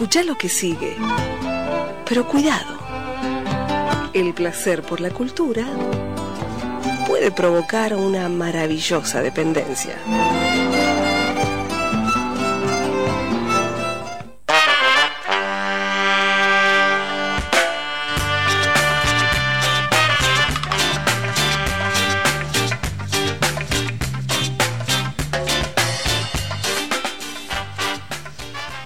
Escucha lo que sigue. Pero cuidado. El placer por la cultura puede provocar una maravillosa dependencia.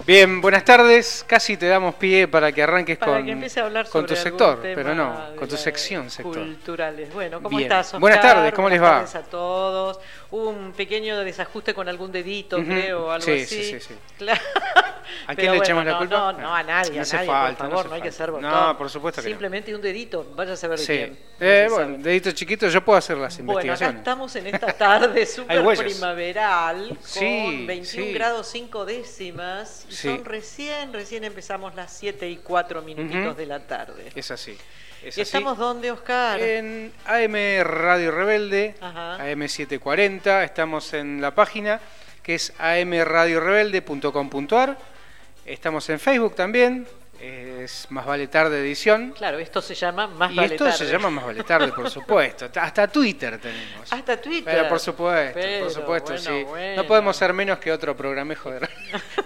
Bien, buenas tardes. Casi te damos pie para que arranques Para con, que empiece a hablar con tu sector, pero no, con tu sección sector. Culturales. Bueno, ¿cómo Bien. estás? Oscar? Buenas tardes, ¿cómo les Buenas va? tardes a todos. Hubo un pequeño desajuste con algún dedito, Ujú. creo, o algo Sí, así. sí, sí, sí. Claro. ¿A Pero quién le bueno, echamos la no, culpa? No, no, a nadie, No a nadie, falta, por no favor, hace no, hay que ser No, botón. por supuesto que no. Simplemente un dedito, vaya a saber de Sí. quién. Eh, No bueno, sabe. dedito chiquito, yo puedo hacer las Bueno, acá investigaciones. estamos en esta tarde súper primaveral con Sí, 21 sí. grados 5 décimas. y. Son recién, recién empezamos las 7 y 4 minutitos Ujú. de la tarde. Es así. Es ¿Y así. estamos dónde, Oscar? En AM Radio Rebelde, Ajá. AM740, estamos en la página que es amradiorebelde.com.ar. Estamos en Facebook también, es Más Vale Tarde Edición. Claro, esto se llama Más Y Vale esto se llama Más Vale Tarde, por supuesto. Hasta Twitter tenemos. Hasta Twitter. Pero por supuesto, Pero, por supuesto, bueno, sí. bueno. No podemos ser menos que otro programejo de, ra-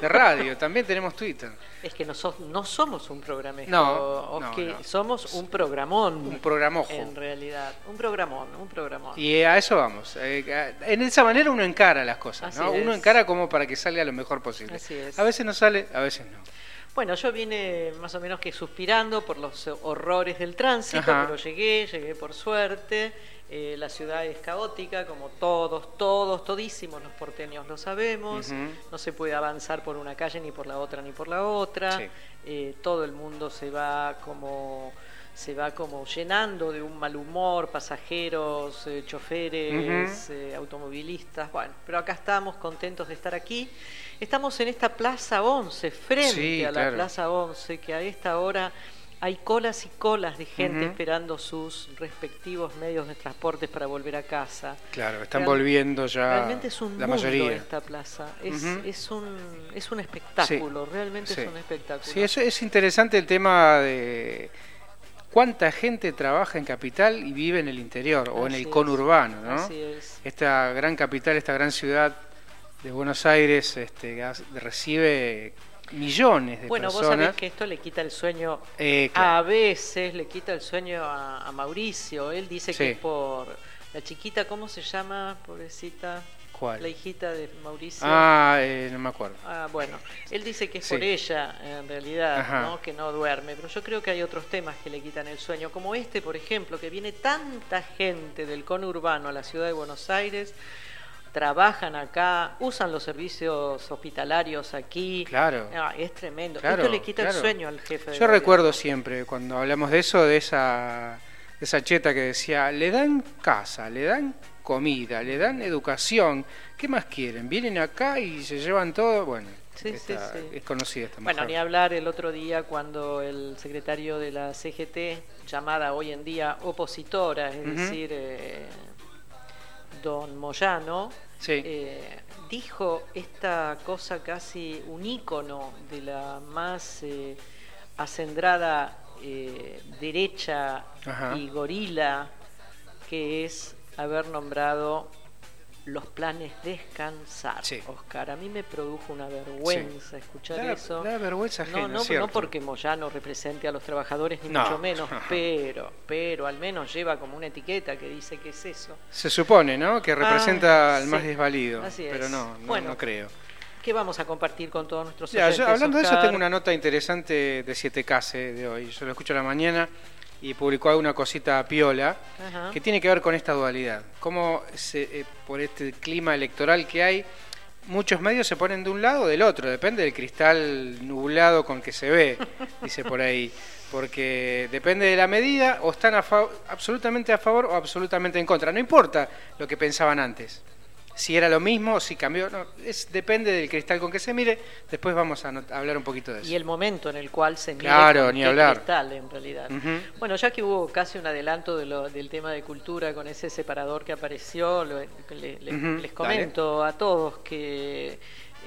de radio. También tenemos Twitter. Es que no, so- no somos un programa. No, no, no. somos un programón. Un programojo. En realidad, un programón, un programón. Y a eso vamos. Eh, En esa manera uno encara las cosas, Así ¿no? Uno encara como para que salga lo mejor posible. Así es. A veces no sale, a veces no. Bueno, yo vine más o menos que suspirando por los horrores del tránsito, Ajá. pero llegué, llegué por suerte. Eh, la ciudad es caótica, como todos, todos, todísimos los porteños lo sabemos. No se puede avanzar por una calle ni por la otra ni por la otra. Sí. Eh, todo el mundo se va como se va como llenando de un mal humor, pasajeros, eh, choferes, eh, automovilistas. Bueno, pero acá estamos contentos de estar aquí. Estamos en esta Plaza 11, frente Sí, a la claro. Plaza 11, que a esta hora hay colas y colas de gente esperando sus respectivos medios de transporte para volver a casa. Claro, están Real- volviendo ya Realmente es un la mundo mayoría. esta plaza. Es, es, un, es un espectáculo, realmente Sí. es un espectáculo. Sí, eso es interesante el tema de cuánta gente trabaja en capital y vive en el interior o en el conurbano, ¿no? Así es. Esta gran capital, esta gran ciudad de Buenos Aires este, recibe millones de Bueno, vos personas. sabés que esto le quita el sueño, Eh, claro. a veces le quita el sueño a, a Mauricio. Él dice Sí. que es por la chiquita, ¿cómo se llama, pobrecita? ¿Cuál? La hijita de Mauricio. Ah, eh, no me acuerdo. Ah, bueno, él dice que es Sí. por ella, en realidad, Ajá. ¿no? que no duerme, pero yo creo que hay otros temas que le quitan el sueño, como este, por ejemplo, que viene tanta gente del conurbano a la ciudad de Buenos Aires, trabajan acá, usan los servicios hospitalarios aquí. Claro. Ah, es tremendo. Claro, Esto le quita claro. el sueño al jefe. de Yo recuerdo siempre, cuando hablamos de eso, de esa, de esa cheta que decía, le dan casa, le dan comida, le dan educación, ¿qué más quieren? Vienen acá y se llevan todo, bueno, Sí, esta- sí. es conocida esta Bueno, mujer. ni hablar el otro día cuando el secretario de la CGT, llamada hoy en día opositora, es decir, eh, don Moyano, eh, dijo esta cosa casi un ícono de la más eh, acendrada eh, derecha Ajá. y gorila, que es haber nombrado los planes descansar. Sí. Oscar, a mí me produjo una vergüenza escuchar Da- eso. da vergüenza no, ajena, no, cierto. no porque Moyano represente a los trabajadores ni No. mucho menos, pero, pero al menos lleva como una etiqueta que dice que es eso. Se supone, ¿no? Que representa Ah, al más desvalido, Así es. pero no, no, Bueno, no creo. ¿Qué vamos a compartir con todos nuestros Ya, yo, hablando de eso, tengo una nota interesante de 7K de hoy. Yo lo escucho a la mañana y publicó alguna cosita piola Ajá. que tiene que ver con esta dualidad. Cómo se, eh, por este clima electoral que hay, muchos medios se ponen de un lado o del otro, depende del cristal nublado con que se ve, dice por ahí. Porque depende de la medida, o están a absolutamente a favor o absolutamente en contra. No importa lo que pensaban antes. Si era lo mismo, si cambió, no, es, depende del cristal con que se mire. Después vamos a, a hablar un poquito de eso. y el momento en el cual se mide Claro, con ni qué hablar. cristal, en realidad. Bueno, ya que hubo casi un adelanto de lo- del tema de cultura con ese separador que apareció, lo- le- le- Ujú, les comento a todos que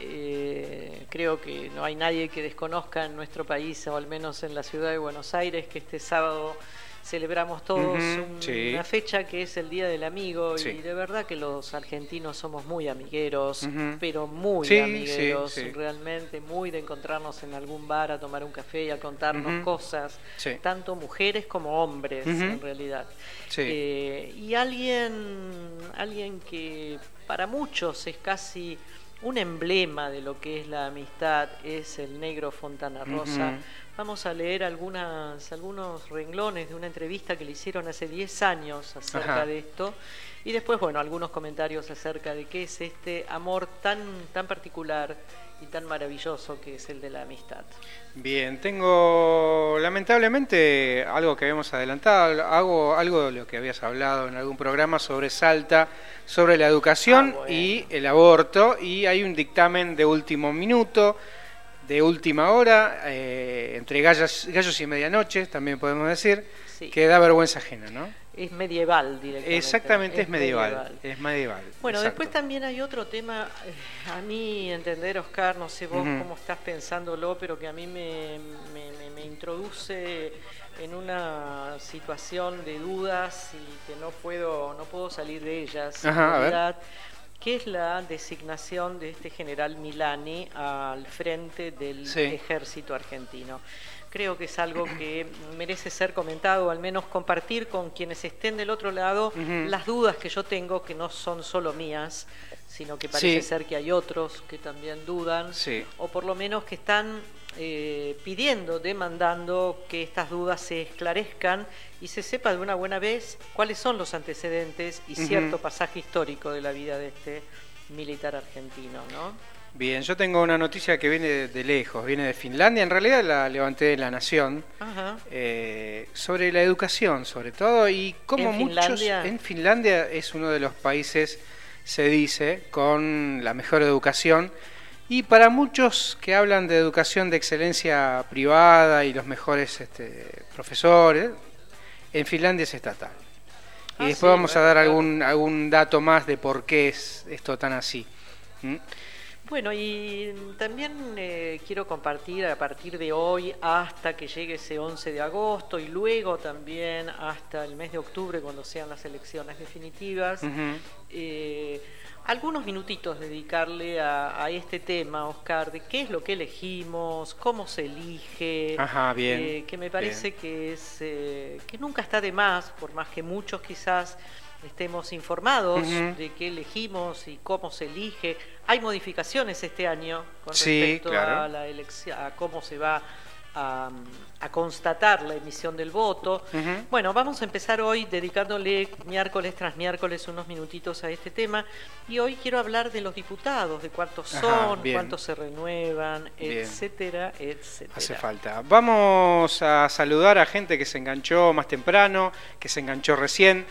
eh, creo que no hay nadie que desconozca en nuestro país, o al menos en la ciudad de Buenos Aires, que este sábado celebramos todos una fecha que es el Día del Amigo y de verdad que los argentinos somos muy amigueros, pero muy amigueros, realmente muy de encontrarnos en algún bar a tomar un café y a contarnos cosas, tanto mujeres como hombres en realidad. Eh, y alguien, alguien que para muchos es casi un emblema de lo que es la amistad es el negro Fontana Rosa. Vamos a leer algunas, algunos renglones de una entrevista que le hicieron hace 10 años acerca de esto. Y después, bueno, algunos comentarios acerca de qué es este amor tan, tan particular y tan maravilloso que es el de la amistad. Bien, tengo lamentablemente algo que habíamos adelantado, hago algo de lo que habías hablado en algún programa sobre Salta, sobre la educación ah, y el aborto, y hay un dictamen de último minuto, de última hora, eh, entre gallos, gallos y medianoche, también podemos decir, que da vergüenza ajena, ¿no? es medieval directamente. Exactamente, es, medieval, Es medieval. Bueno, después también hay otro tema, eh, a mí entender, Oscar, no sé vos cómo estás pensándolo, pero que a mí me, me, introduce en una situación de dudas y que no puedo, no puedo salir de ellas. Ajá, que es la designación de este general Milani al frente del ejército argentino creo que es algo que merece ser comentado, al menos compartir con quienes estén del otro lado las dudas que yo tengo, que no son solo mías, sino que parece ser que hay otros que también dudan, o por lo menos que están eh, pidiendo, demandando que estas dudas se esclarezcan y se sepa de una buena vez cuáles son los antecedentes y cierto pasaje histórico de la vida de este militar argentino, ¿no? Bien, yo tengo una noticia que viene de, lejos, viene de Finlandia, en realidad la levanté de La Nación, eh, sobre la educación sobre todo, y como muchos en Finlandia es uno de los países, se dice, con la mejor educación, y para muchos que hablan de educación de excelencia privada y los mejores este, profesores, en Finlandia es estatal. Y ah, después vamos a dar algún, algún dato más de por qué es esto tan así. Bueno, y también eh, quiero compartir a partir de hoy hasta que llegue ese 11 de agosto y luego también hasta el mes de octubre cuando sean las elecciones definitivas, eh, algunos minutitos dedicarle a, este tema, Oscar, de qué es lo que elegimos, cómo se elige, eh, que me parece que es que nunca está de más, por más que muchos quizás estemos informados de qué elegimos y cómo se elige. Hay modificaciones este año con respecto a la elección, a cómo se va a, constatar la emisión del voto. Bueno, vamos a empezar hoy dedicándole miércoles tras miércoles unos minutitos a este tema. Y hoy quiero hablar de los diputados, de cuántos son, cuántos se renuevan, etcétera, etcétera. Hace falta. Vamos a saludar a gente que se enganchó más temprano, que se enganchó recién.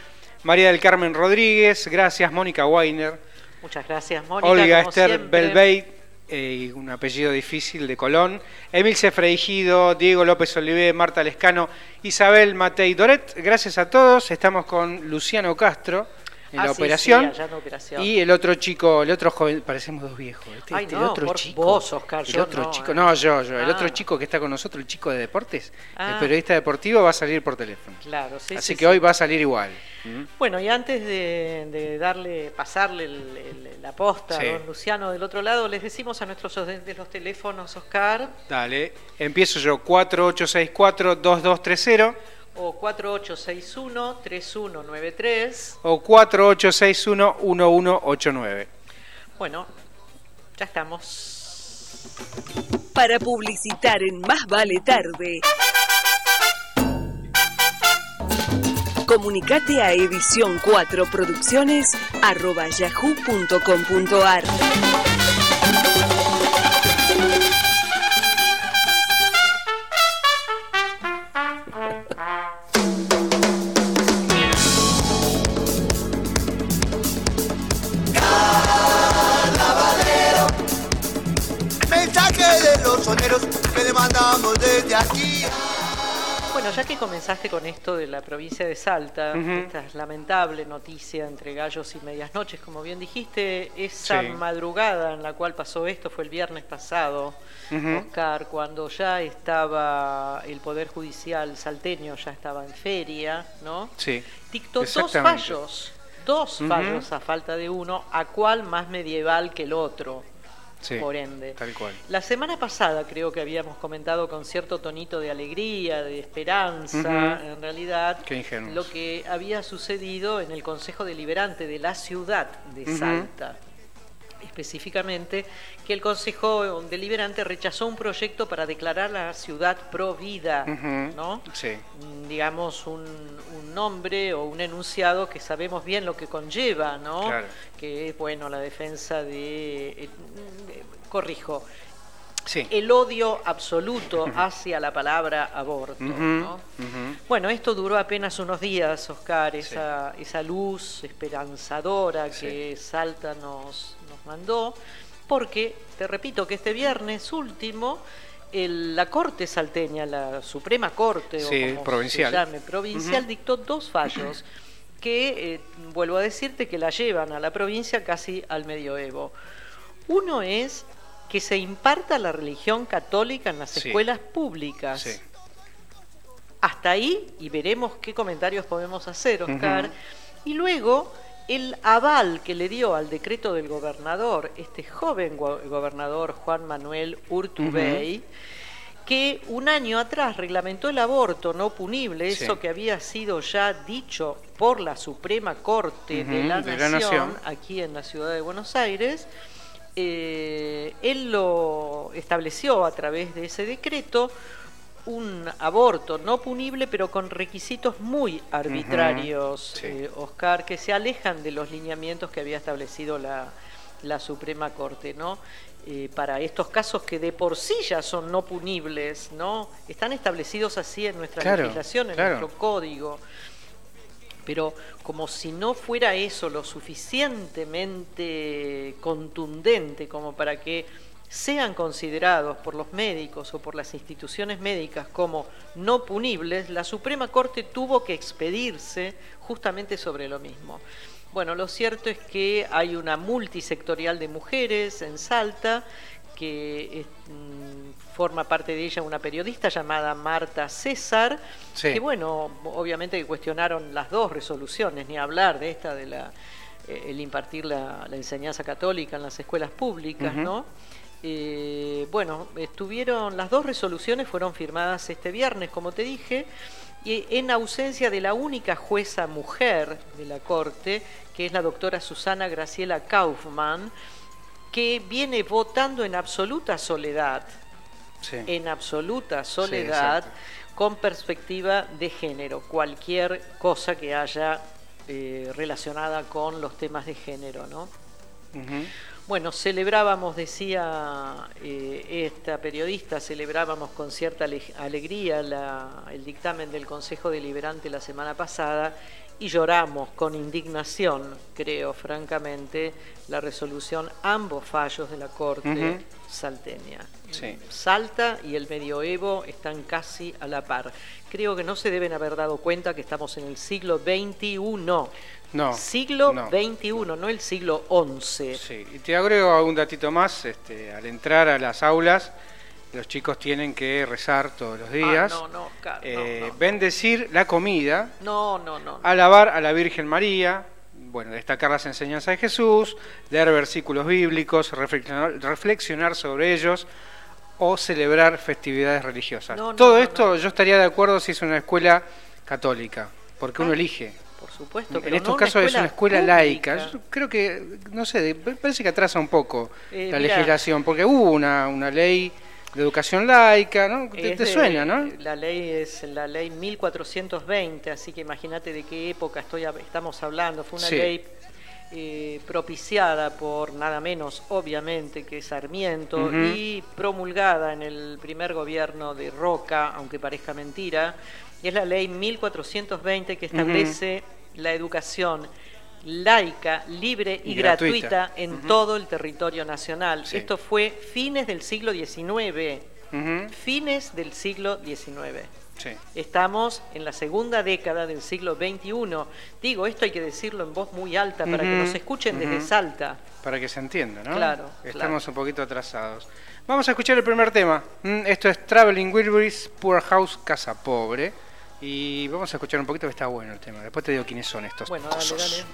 María del Carmen Rodríguez, gracias. Mónica Weiner. Muchas gracias, Mónica. Olga Esther Belbey, un apellido difícil de Colón. Emil Freigido, Diego López Olivé, Marta Lescano, Isabel Matei Doret. Gracias a todos. Estamos con Luciano Castro en, la operación, Y el otro chico, el otro joven, parecemos dos viejos. Este, este el otro chico, vos, Oscar, el otro no, chico, no, yo, yo, el otro ah. chico que está con nosotros, el chico de deportes, el ah. periodista deportivo va a salir por teléfono. Claro, sí, Así que hoy va a salir igual. ¿Mm? Bueno, y antes de, darle, pasarle la posta a don Luciano del otro lado, les decimos a nuestros oyentes los teléfonos, Oscar. Dale, empiezo yo, 4864-2230 o 4861-3193 o 4861-1189. Bueno, ya estamos. Para publicitar en Más Vale Tarde. Comunicate a edición 4 producciones arroba yahoo.com.ar. Bueno, ya que comenzaste con esto de la provincia de Salta, esta lamentable noticia entre gallos y medias noches, como bien dijiste, esa Sí. madrugada en la cual pasó esto fue el viernes pasado. Oscar, cuando ya estaba el Poder Judicial salteño, ya estaba en feria, ¿no? Sí. Dictó dos fallos, dos fallos a falta de uno, a cuál más medieval que el otro, Sí. por ende. Tal cual. La semana pasada creo que habíamos comentado con cierto tonito de alegría, de esperanza, en realidad, lo que había sucedido en el Consejo Deliberante de la ciudad de. Salta. Específicamente, que el Consejo Deliberante rechazó un proyecto para declarar la ciudad pro vida. ¿no? Sí. Mm, digamos, un, un nombre o un enunciado que sabemos bien lo que conlleva, ¿no? Claro. Que es, bueno, la defensa de... eh, de- corrijo, Sí. el odio absoluto hacia la palabra aborto, ¿no? Bueno, esto duró apenas unos días, Oscar, esa, esa luz esperanzadora que Salta nos, nos mandó, porque, te repito, que este viernes último, el- la Corte salteña, la Suprema Corte, Sí, o como provincial. se llame, provincial, dictó dos fallos que, eh, vuelvo a decirte, que la llevan a la provincia casi al medioevo. Uno es que se imparta la religión católica en las Sí. escuelas públicas. Sí. Hasta ahí y veremos qué comentarios podemos hacer, Oscar. Y luego el aval que le dio al decreto del gobernador, este joven go- gobernador Juan Manuel Urtubey, que un año atrás reglamentó el aborto no punible, Sí. eso que había sido ya dicho por la Suprema Corte de, la, de la Nación, Nación. aquí en la ciudad de Buenos Aires. eh, él lo estableció a través de ese decreto un aborto no punible, pero con requisitos muy arbitrarios, sí. eh, Oscar, que se alejan de los lineamientos que había establecido la, la Suprema Corte, ¿no? Eh, para estos casos que de por sí ya son no punibles, ¿no? Están establecidos así en nuestra Claro, legislación, en claro. nuestro código. Pero como si no fuera eso lo suficientemente contundente como para que sean considerados por los médicos o por las instituciones médicas como no punibles, la Suprema Corte tuvo que expedirse justamente sobre lo mismo. Bueno, lo cierto es que hay una multisectorial de mujeres en Salta que es, mm, forma parte de ella una periodista llamada Marta César, Sí. que bueno, obviamente que cuestionaron las dos resoluciones, ni hablar de esta de la eh, el impartir la, la enseñanza católica en las escuelas públicas. ¿no? Eh, bueno, estuvieron, las dos resoluciones fueron firmadas este viernes, como te dije, y en ausencia de la única jueza mujer de la Corte, que es la doctora Susana Graciela Kaufmann, que viene votando en absoluta soledad, Sí. en absoluta soledad, con perspectiva de género, cualquier cosa que haya eh, relacionada con los temas de género, ¿no? Bueno, celebrábamos, decía eh, esta periodista, celebrábamos con cierta ale- alegría la- el dictamen del Consejo Deliberante la semana pasada y lloramos con indignación, creo francamente, la resolución, ambos fallos de la Corte salteña. Sí. Salta y el medioevo están casi a la par. Creo que no se deben haber dado cuenta que estamos en el siglo XXI. No. Siglo no. XXI, no el siglo XI. Sí, y te agrego algún datito más. Este, al entrar a las aulas, los chicos tienen que rezar todos los días, Ah, no, eh, bendecir la comida, No, no, no. no. alabar a la Virgen María, bueno, destacar las enseñanzas de Jesús, leer versículos bíblicos, reflexionar, reflexionar sobre ellos o celebrar festividades religiosas. No, no, Todo esto yo estaría de acuerdo si es una escuela católica, porque uno Ah, elige. Supuesto, En pero estos no casos es una escuela laica. Yo creo que, no sé, parece que atrasa un poco Eh, la mirá. legislación, porque hubo una, una ley de educación laica, ¿no? Te, de- suena, ¿no? La ley es la ley 1420, así que imagínate de qué época estoy, estamos hablando. Fue una Sí. ley eh, propiciada por nada menos, obviamente, que Sarmiento y promulgada en el primer gobierno de Roca, aunque parezca mentira. Y es la ley 1420 que establece la educación laica, libre y, Y gratuita. gratuita, en todo el territorio nacional. Sí. Esto fue fines del siglo XIX fines del siglo XIX. Sí. Estamos en la segunda década del siglo XXI. Digo, esto hay que decirlo en voz muy alta para que nos escuchen desde. Salta. Para que se entienda, ¿no? Claro, Estamos claro. un poquito atrasados. Vamos a escuchar el primer tema. Mm, Esto es Traveling Wilburys, Poor House, Casa Pobre. Y vamos a escuchar un poquito que está bueno el tema. Después te digo quiénes son estos. Bueno, dale, dale.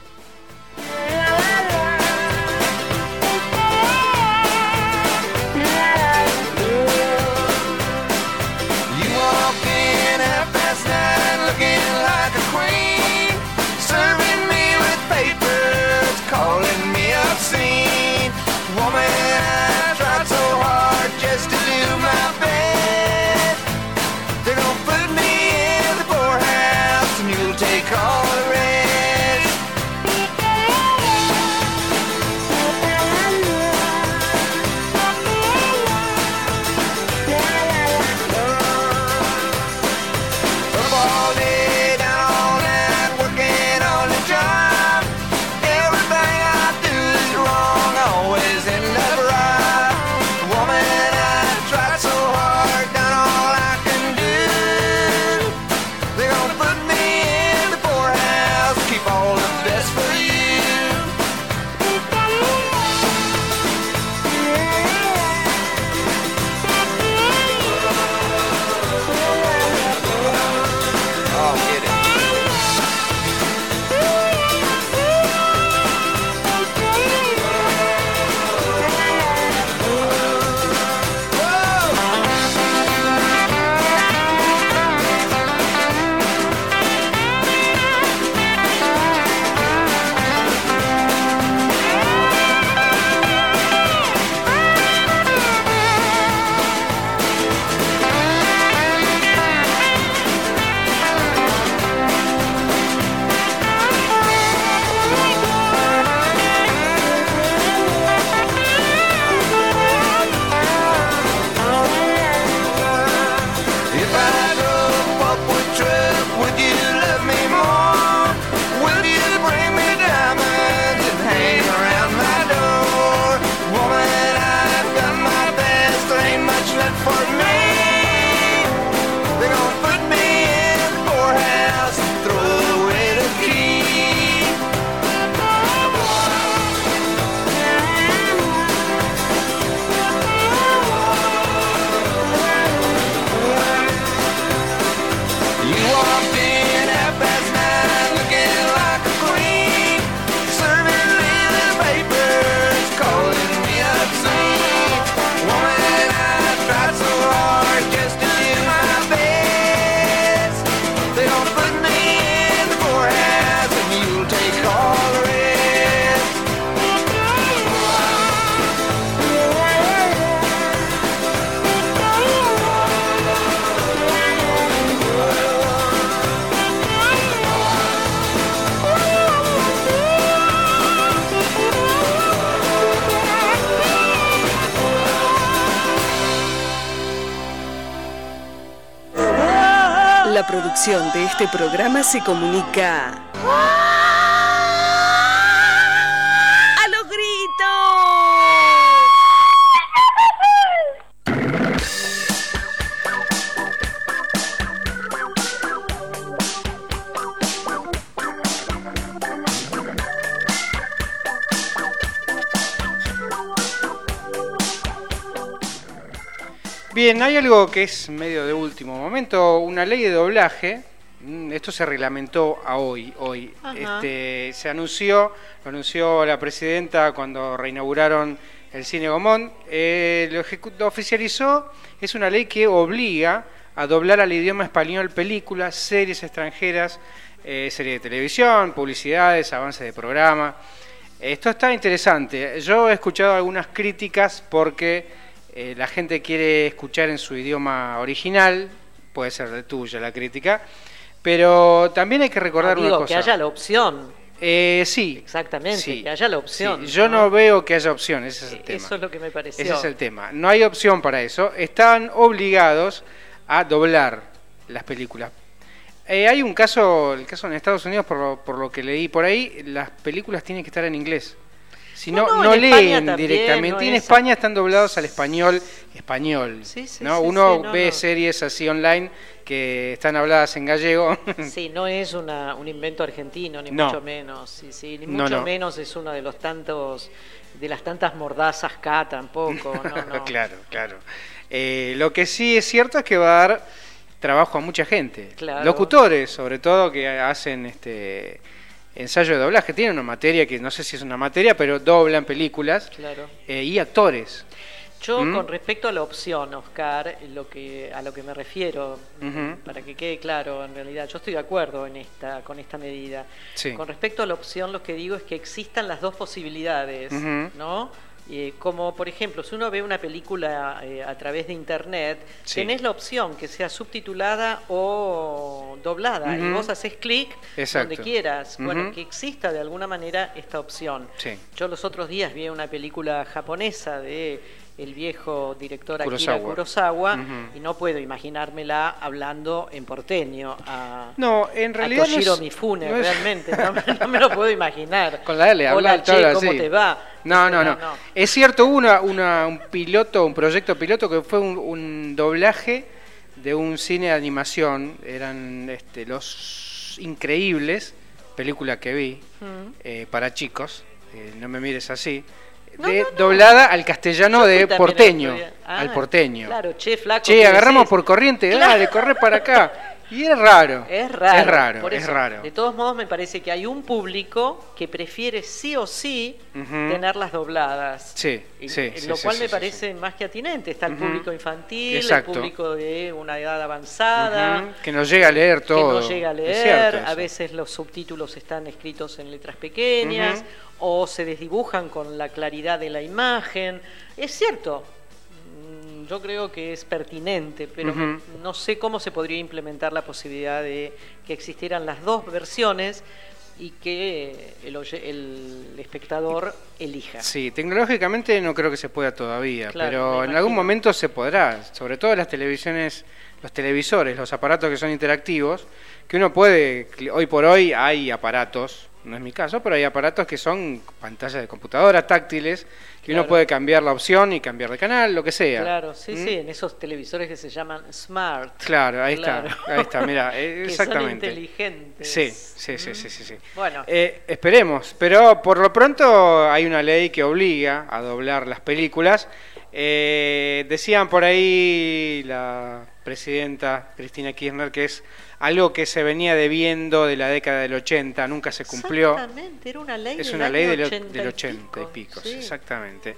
Producción de este programa se comunica. Bien, hay algo que es medio de último momento, una ley de doblaje. mm, Esto se reglamentó a hoy, hoy. Ajá. Este, se anunció, lo anunció la presidenta cuando reinauguraron el cine Gomón. eh, lo oficializó. Es una ley que obliga a doblar al idioma español películas, series extranjeras, eh, series de televisión, publicidades, avances de programa. Esto está interesante. Yo he escuchado algunas críticas porque eh, la gente quiere escuchar en su idioma original, puede ser de tuya la crítica, pero también hay que recordar una cosa. que haya la opción. Eh, sí. Exactamente, sí, que haya la opción. sí. Yo no veo que haya opción, ese es el Eh, tema. Eso es lo que me pareció. Ese es el tema. No hay opción para eso. Están obligados a doblar las películas. Eh, hay un caso, el caso en Estados Unidos, por lo, por lo que leí por ahí, las películas tienen que estar en inglés. Si No, no, leen también, directamente. y en es- España están doblados al español español. Sí, sí, ¿no? sí, Uno ve series así online que están habladas en gallego. Sí, no es una, un invento argentino, ni mucho menos. Sí, sí, ni mucho no. menos es uno de los tantos, de las tantas mordazas K tampoco. No, no. claro, claro. Eh, lo que sí es cierto es que va a dar trabajo a mucha gente. Claro. Locutores, sobre todo, que hacen este ensayo de doblaje. Tienen una materia que no sé si es una materia, pero doblan películas. Claro. Eh, y actores. Yo ¿Mm? con respecto a la opción, Oscar, lo que a lo que me refiero, para que quede claro, en realidad yo estoy de acuerdo en esta con esta medida. Sí. Con respecto a la opción, lo que digo es que existan las dos posibilidades. ¿no? Eh, como por ejemplo, si uno ve una película eh, a través de internet, Sí. tenés la opción que sea subtitulada o doblada, y vos haces clic donde quieras. Bueno, Ujú. que exista de alguna manera esta opción. Sí. Yo los otros días vi una película japonesa de el viejo director Akira Kurosawa. Y no puedo imaginármela hablando en porteño a, No, en a realidad. no Toshiro es- Mifune, no es- realmente, no, me- no me lo puedo imaginar. Con la L, Hola, che, todo ¿cómo así. te va? No, no, no, Es cierto, hubo una, una- un piloto, un proyecto piloto que fue un, un doblaje de un cine de animación. Eran este, Los Increíbles, película que vi Mm. eh, para chicos. eh, no me mires así. De- no, no. doblada al castellano Yo de porteño. día. Ah, al porteño. Claro, che, flaco. Che, ¿qué agarramos decís? por corriente, Claro. dale, corre para acá. Y es raro. Es raro. Es raro, por es eso, raro. De todos modos, me parece que hay un público que prefiere sí o sí tenerlas dobladas. Sí, Y- lo sí, cual sí, me sí, parece más que atinente. Está el público infantil, Exacto. el público de una edad avanzada. Que no llega a leer todo. Que no llega a leer, a veces los subtítulos están escritos en letras pequeñas o se desdibujan con la claridad de la imagen. Es cierto, yo creo que es pertinente, pero no sé cómo se podría implementar la posibilidad de que existieran las dos versiones y que el, el espectador elija. Sí, tecnológicamente no creo que se pueda todavía, Claro, pero en algún momento se podrá, sobre todo las televisiones, los televisores, los aparatos que son interactivos, que uno puede, hoy por hoy hay aparatos, no es mi caso, pero hay aparatos que son pantallas de computadora táctiles, que uno puede cambiar la opción y cambiar de canal, lo que sea. Claro, sí, ¿Mm? sí, en esos televisores que se llaman smart. Claro, ahí Claro. está, ahí está, mira, Que son exactamente. inteligentes. Sí, sí, sí, sí, sí, sí. Bueno, Eh, esperemos, pero por lo pronto hay una ley que obliga a doblar las películas. Eh, decían por ahí la presidenta Cristina Kirchner que es algo que se venía debiendo de la década del 80, nunca se cumplió. Exactamente, era una ley Es del una ley del, 80 del 80 y pico, sí. exactamente.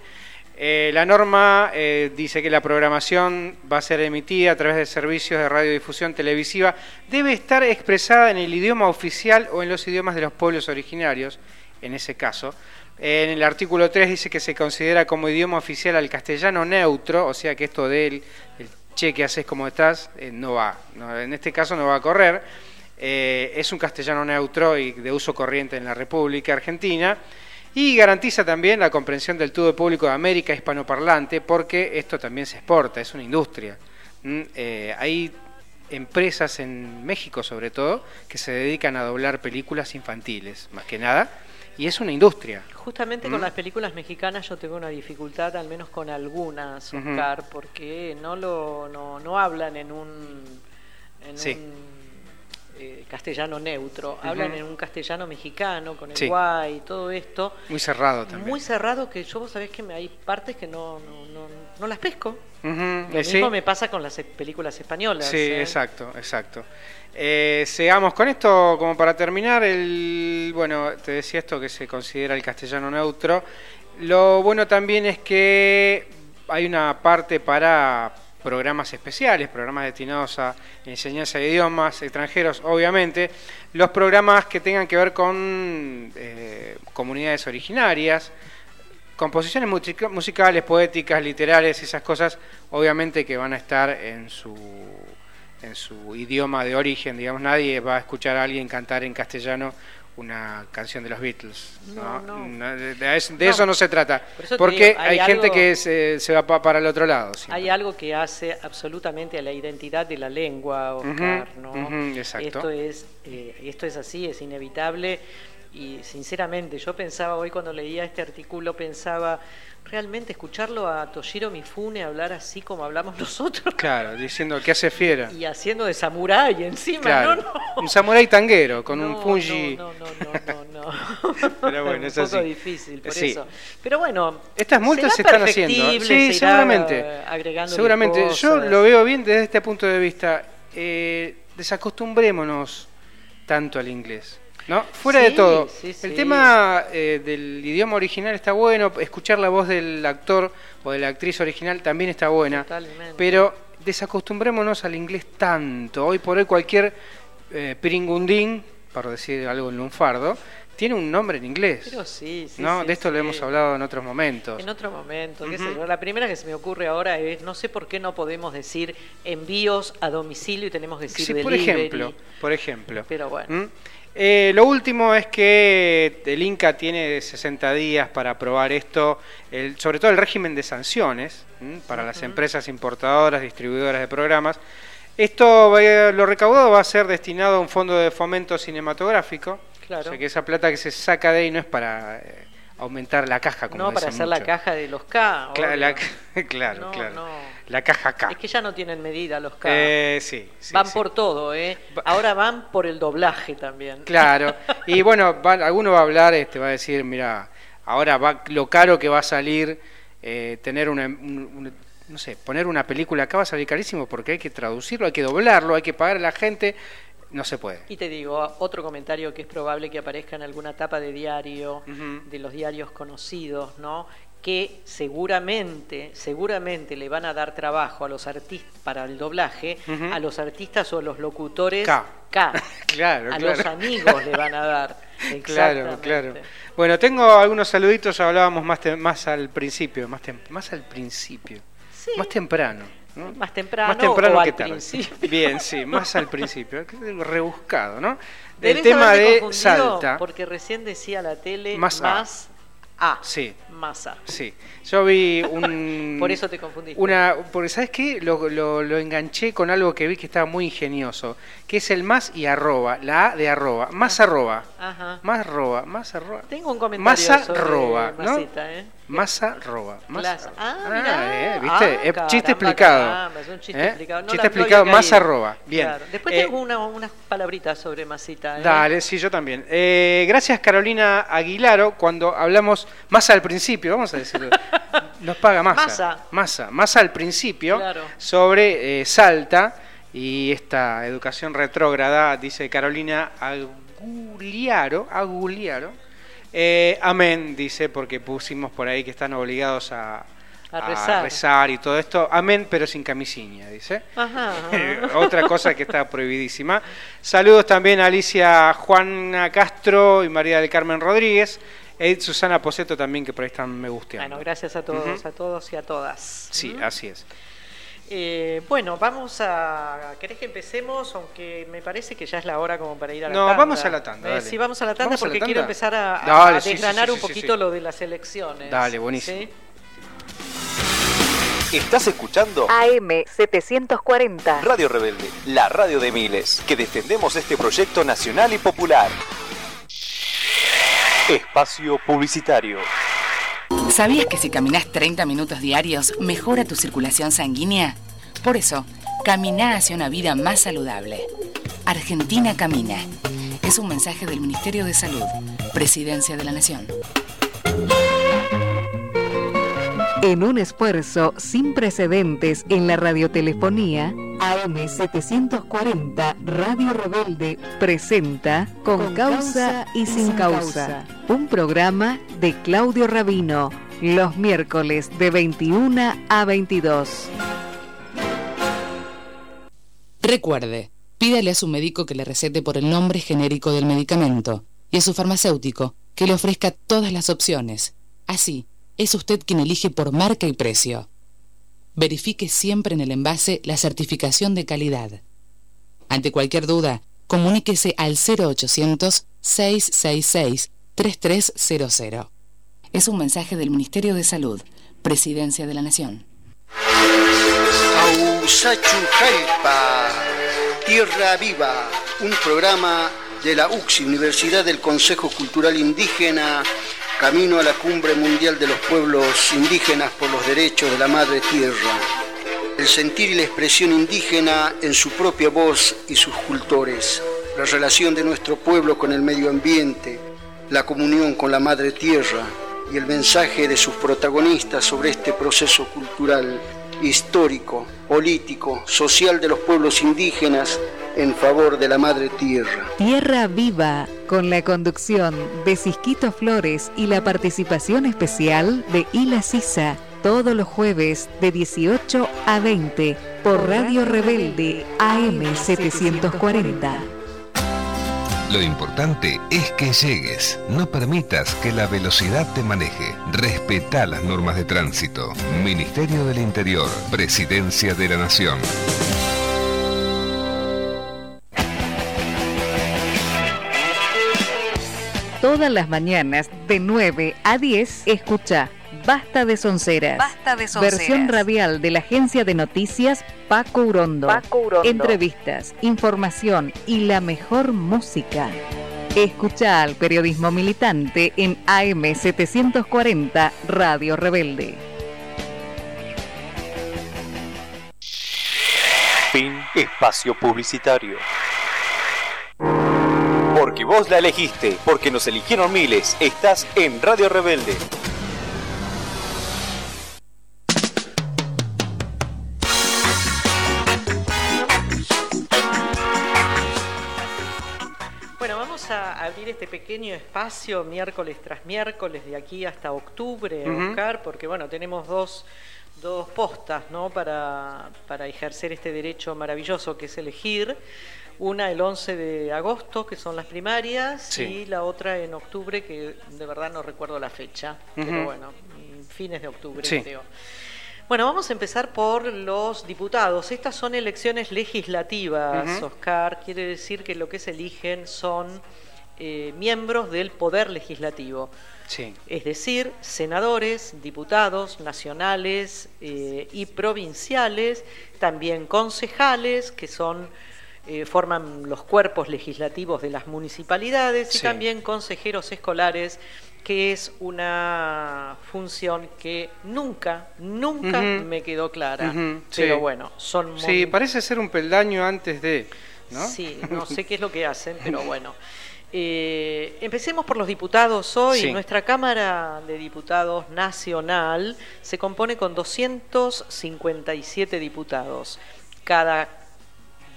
Eh, la norma eh, dice que la programación va a ser emitida a través de servicios de radiodifusión televisiva. Debe estar expresada en el idioma oficial o en los idiomas de los pueblos originarios, en ese caso. En el artículo 3 dice que se considera como idioma oficial al castellano neutro, o sea que esto del el che que haces como estás eh, no va. no, en este caso no va a correr. Eh, es un castellano neutro y de uso corriente en la República Argentina. Y garantiza también la comprensión del todo público de América hispanoparlante, porque esto también se exporta, es una industria. Mm, eh, hay empresas en México, sobre todo, que se dedican a doblar películas infantiles, más que nada, y es una industria. Justamente ¿Mm? con las películas mexicanas yo tengo una dificultad, al menos con algunas. Oscar, porque no lo no, no hablan en un en Sí. un eh, castellano neutro, hablan en un castellano mexicano con el Sí. guay y todo esto, Muy cerrado también. muy cerrado que yo vos sabés que me, hay partes que no no, no, no las pesco. Lo eh, sí. mismo me pasa con las e- películas españolas. Sí, ¿eh? exacto, exacto. Eh, con esto, como para terminar, el, bueno, te decía esto que se considera el castellano neutro. Lo bueno también es que hay una parte para programas especiales, programas destinados a enseñanza de idiomas extranjeros, obviamente, los programas que tengan que ver con eh, comunidades originarias, composiciones musica- musicales, poéticas, literarias, esas cosas, obviamente que van a estar en su en su idioma de origen, digamos, nadie va a escuchar a alguien cantar en castellano una canción de los Beatles. No, No, no. No, de, eso, de No. eso no se trata. Por Porque digo, hay, hay gente que se, se va pa- para el otro lado. siempre. Hay algo que hace absolutamente a la identidad de la lengua, Oscar, ¿no? ujú, exacto. Esto es, eh, esto es así, es inevitable. Y sinceramente yo pensaba hoy cuando leía este artículo, pensaba realmente escucharlo a Toshiro Mifune hablar así como hablamos nosotros Claro, diciendo que hace fiera. y haciendo de samurái encima, Claro. no, no. Un samurái tanguero con un fungi. No, no, no, no, no. Pero bueno, es un poco así. difícil, por Sí. eso. Pero bueno. Estas multas se están haciendo. Sí, se seguramente. agregándole Seguramente. Yo lo veo bien desde este punto de vista. Eh, desacostumbrémonos tanto al inglés. ¿No? Fuera de todo, sí, el tema eh, del idioma original está bueno, escuchar la voz del actor o de la actriz original también está buena, Totalmente. pero desacostumbrémonos al inglés tanto. Hoy por hoy cualquier eh, por decir algo en lunfardo, tiene un nombre en inglés. Pero sí, sí, ¿no? sí, de esto lo hemos hablado en otros momentos. En otro momento, qué sé Ujú. yo. La primera que se me ocurre ahora es, no sé por qué no podemos decir envíos a domicilio y tenemos que decir Sí, por delivery. ejemplo, por ejemplo. Pero bueno. ¿Mm? Eh, lo último es que el Inca tiene 60 días para aprobar esto, el- sobre todo el régimen de sanciones ¿m? para las empresas importadoras, distribuidoras de programas. Esto, lo recaudado va a ser destinado a un fondo de fomento cinematográfico. Claro. O sea que esa plata que se saca de ahí no es para eh, aumentar la caja, como No para hacer la caja de los K. Cla- obvio. la- claro, No, claro. no. La caja K. Es que ya no tienen medida los K. Eh, sí, sí, van sí. por todo, ¿eh? Ahora van por el doblaje también. Claro, y bueno, va- alguno va a hablar, este, va a decir, mira, ahora va lo caro que va a salir eh, tener una, un- un- no sé, poner una película acá va a salir carísimo porque hay que traducirlo, hay que doblarlo, hay que pagar a la gente, no se puede. Y te digo, otro comentario que es probable que aparezca en alguna tapa de diario, de los diarios conocidos, ¿no? Que seguramente, seguramente le van a dar trabajo a los artistas para el doblaje, a los artistas o a los locutores K. K. Claro, a claro. los amigos le van a dar. Claro, claro. Bueno, tengo algunos saluditos, hablábamos más, más al principio, más, más al principio, Sí. más temprano. ¿no? Más temprano, más temprano o que al tarde. principio. Bien, sí, más al principio, rebuscado, ¿no? Debes El tema de Salta. Porque recién decía la tele Más más, A. A. Sí. Más A. Sí, yo vi un... Por eso te confundiste. Una, porque ¿sabes qué? Lo, lo- lo enganché con algo que vi que estaba muy ingenioso, que es el más y arroba, la A de arroba, más arroba, Ajá. más arroba, más arroba, Tengo un comentario Masa sobre roba, ¿no? Masita, ¿eh? Más arroba, más Clase. Ah, Ah, eh, ¿viste? Ah, chiste explicado. caramba, es un chiste ¿Eh? explicado. No chiste explicado, había más caído. arroba. Bien. Claro. Después Eh, tengo una- unas palabritas sobre Masita. ¿eh? Dale, sí, yo también. Eh, gracias Carolina Aguilaro, cuando hablamos Massa al principio, vamos a decirlo, nos paga Massa. Massa. Massa, Massa al principio, Claro. sobre eh, Salta y esta educación retrógrada, dice Carolina Aguliaro, Aguliaro. Eh, amén, dice, porque pusimos por ahí que están obligados a, A rezar. rezar y todo esto. Amén, pero sin camisilla, dice. Ajá. Otra cosa que está prohibidísima. Saludos también a Alicia Juana Castro y María del Carmen Rodríguez. Edith Susana Poseto también, que por ahí están me gusteando. Bueno, gracias a todos, a todos y a todas. Sí, así es. Eh, bueno, vamos a. ¿Querés que empecemos? Aunque me parece que ya es la hora como para ir a la No, tanda. vamos a la tanda, Eh, dale. sí, vamos a la tanda ¿Vamos a la porque tanda? quiero empezar a, a- Dale, a sí, sí, desgranar sí, un sí, poquito sí. lo de las elecciones. Dale, buenísimo. ¿sí? Estás escuchando AM740. Radio Rebelde, la radio de miles, que defendemos este proyecto nacional y popular. Espacio Publicitario. ¿Sabías que si caminas 30 minutos diarios mejora tu circulación sanguínea? Por eso, camina hacia una vida más saludable. Argentina Camina. Es un mensaje del Ministerio de Salud, Presidencia de la Nación. En un esfuerzo sin precedentes en la radiotelefonía, AM740 Radio Rebelde presenta Con, causa, y sin causa, un programa de Claudio Rabino, los miércoles de 21 a 22. Recuerde, pídale a su médico que le recete por el nombre genérico del medicamento y a su farmacéutico que le ofrezca todas las opciones. Así, es usted quien elige por marca y precio. Verifique siempre en el envase la certificación de calidad. Ante cualquier duda, comuníquese al 0800-666-3300. Es un mensaje del Ministerio de Salud, Presidencia de la Nación. Ausachujalpa, Tierra Viva, un programa de la UXI, Universidad del Consejo Cultural Indígena, camino a la Cumbre Mundial de los Pueblos Indígenas por los Derechos de la Madre Tierra. El sentir y la expresión indígena en su propia voz y sus cultores. La relación de nuestro pueblo con el medio ambiente, la comunión con la Madre Tierra y el mensaje de sus protagonistas sobre este proceso cultural, histórico, político, social de los pueblos indígenas en favor de la Madre Tierra. Tierra Viva, con la conducción de Cisquito Flores y la participación especial de Ila Sisa, todos los jueves de 18 a 20 por Radio Rebelde AM 740. Lo importante es que llegues. No permitas que la velocidad te maneje. Respeta las normas de tránsito. Ministerio del Interior. Presidencia de la Nación. Todas las mañanas de 9 a 10 escucha Basta de Sonceras. Basta de sonceras. Versión radial de la agencia de noticias Paco Urondo. Paco Urondo. Entrevistas, información y la mejor música. Escucha al periodismo militante en AM 740 Radio Rebelde. Fin espacio publicitario. Porque vos la elegiste, porque nos eligieron miles, estás en Radio Rebelde. Bueno, vamos a abrir este pequeño espacio miércoles tras miércoles de aquí hasta octubre. Oscar, porque bueno, tenemos dos, dos postas ¿no? para, para ejercer este derecho maravilloso que es elegir. Una el 11 de agosto, que son las primarias, Sí. y la otra en octubre, que de verdad no recuerdo la fecha, pero bueno, fines de octubre Sí. creo. Bueno, vamos a empezar por los diputados. Estas son elecciones legislativas. Oscar. Quiere decir que lo que se eligen son eh, miembros del Poder Legislativo. Sí. Es decir, senadores, diputados nacionales eh, y provinciales, también concejales, que son eh, forman los cuerpos legislativos de las municipalidades, y Sí. también consejeros escolares, que es una función que nunca, nunca me quedó clara. Ujú, Pero sí. bueno, son Sí, mon- parece ser un peldaño antes de, ¿no? Sí, no sé qué es lo que hacen, pero bueno. Eh, empecemos por los diputados hoy. Sí. Nuestra Cámara de Diputados Nacional se compone con 257 diputados. Cada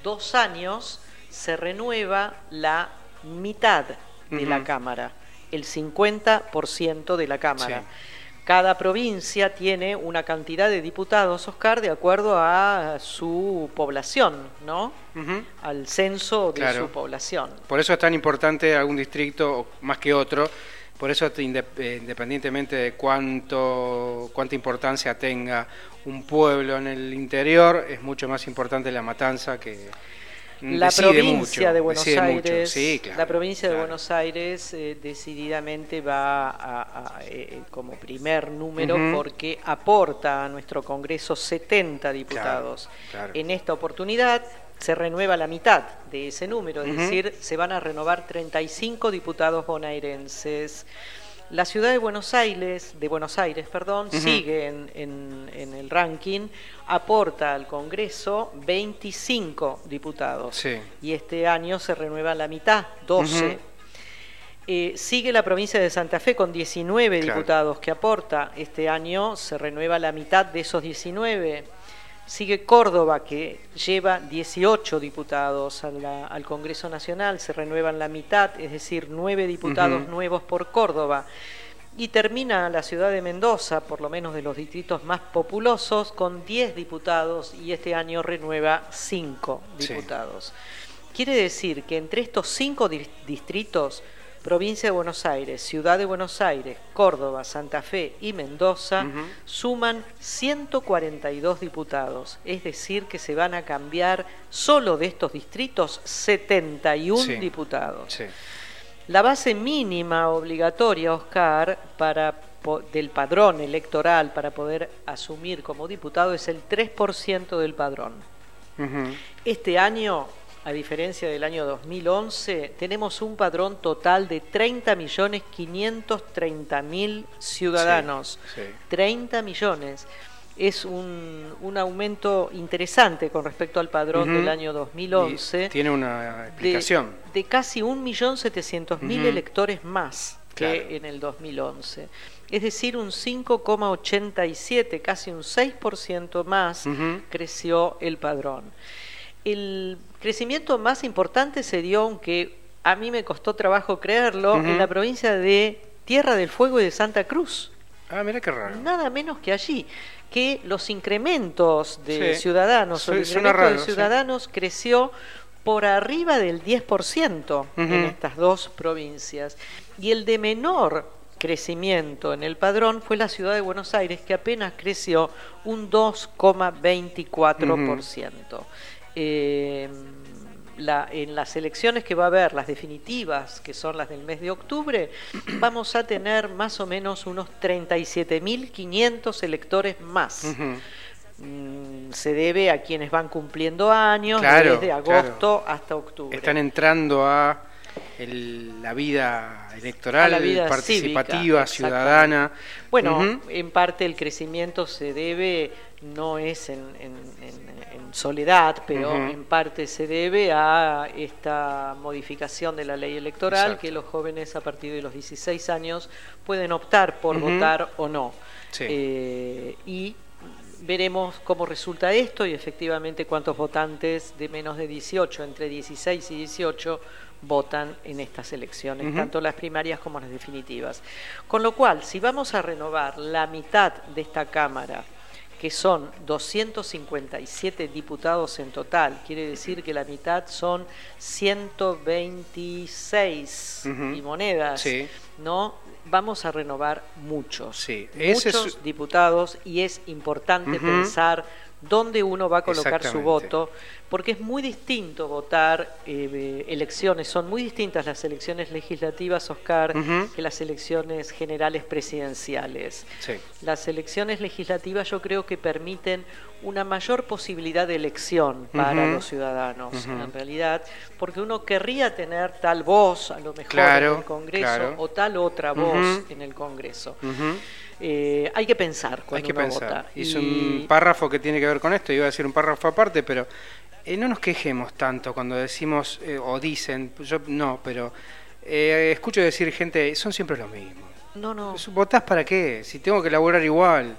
dos años se renueva la mitad de la. Cámara, el 50% de la Cámara. Sí. Cada provincia tiene una cantidad de diputados, Oscar, de acuerdo a su población, ¿no? Al censo de Claro. su población. Por eso es tan importante algún distrito más que otro. Por eso, eh, independientemente de cuánto, cuánta importancia tenga un pueblo en el interior, es mucho más importante la matanza que mm, La provincia mucho, de Buenos. Aires, Sí, claro, la provincia de. Buenos Aires eh, decididamente va a- a, eh, como primer número porque aporta a nuestro Congreso 70 diputados. claro. En esta oportunidad se renueva la mitad de ese número, es decir, se van a renovar 35 diputados bonaerenses. La ciudad de Buenos Aires, de Buenos Aires, perdón, sigue en, en- en el ranking, aporta al Congreso 25 diputados. Sí. Y este año se renueva la mitad, 12. Ujú. Eh, sigue la provincia de Santa Fe con 19 Claro. diputados que aporta. Este año se renueva la mitad de esos 19. Sigue Córdoba, que lleva 18 diputados a la- al Congreso Nacional, se renuevan la mitad, es decir, 9 diputados nuevos por Córdoba. Y termina la ciudad de Mendoza, por lo menos de los distritos más populosos, con 10 diputados y este año renueva 5 Sí. diputados. Quiere decir que entre estos cinco di- distritos, provincia de Buenos Aires, ciudad de Buenos Aires, Córdoba, Santa Fe y Mendoza, suman 142 diputados. Es decir, que se van a cambiar solo de estos distritos 71 Sí. diputados. Sí. La base mínima obligatoria, Oscar, para, del padrón electoral para poder asumir como diputado es el 3% del padrón. Este año a diferencia del año 2011, tenemos un padrón total de 30.530.000 ciudadanos. Sí, sí. 30 millones. Es un, un aumento interesante con respecto al padrón del año 2011 Y tiene una de, explicación. de casi 1.700.000 Ujú. electores más que Claro. en el 2011. Es decir, un 5,87, casi un 6% más creció el padrón. El crecimiento más importante se dio, aunque a mí me costó trabajo creerlo, en la provincia de Tierra del Fuego y de Santa Cruz. Ah, mira qué raro. Nada menos que allí, que los incrementos de Sí. ciudadanos o el Sí, suena incremento raro, de sí. ciudadanos creció por arriba del 10% en Ujú. estas dos provincias. Y el de menor crecimiento en el padrón fue la ciudad de Buenos Aires, que apenas creció un 2,24%. Eh, la- en las elecciones que va a haber, las definitivas, que son las del mes de octubre, vamos a tener más o menos unos 37.500 electores más. Mm, se debe a quienes van cumpliendo años Claro, desde agosto hasta octubre. Están entrando a el- la vida electoral, la vida participativa, cívica, ciudadana. Bueno, en parte el crecimiento se debe, no es en, en- en- en soledad, pero en parte se debe a esta modificación de la ley electoral, Exacto. que los jóvenes a partir de los 16 años pueden optar por votar o no. Sí. Eh, y veremos cómo resulta esto y efectivamente cuántos votantes de menos de 18, entre 16 y 18, votan en estas elecciones, tanto las primarias como las definitivas. Con lo cual, si vamos a renovar la mitad de esta Cámara, que son 257 diputados en total, quiere decir que la mitad son 126 Ujú. y monedas, Sí. ¿no? Vamos a renovar muchos, Sí, ese es- muchos diputados y es importante pensar dónde uno va a colocar su voto, porque es muy distinto votar eh, elecciones, son muy distintas las elecciones legislativas, Oscar, que las elecciones generales presidenciales. Sí. Las elecciones legislativas yo creo que permiten una mayor posibilidad de elección para los ciudadanos, en realidad, porque uno querría tener tal voz, a lo mejor Claro, en el Congreso, claro. o tal otra voz en el Congreso. Eh, hay que pensar cuando Hay que uno pensar. vota. Y- un párrafo que tiene que ver con esto, iba a decir un párrafo aparte, pero eh, no nos quejemos tanto cuando decimos eh, o dicen, yo no, pero eh, escucho decir gente, son siempre lo mismo. No, no. ¿Votás para qué? Si tengo que laburar igual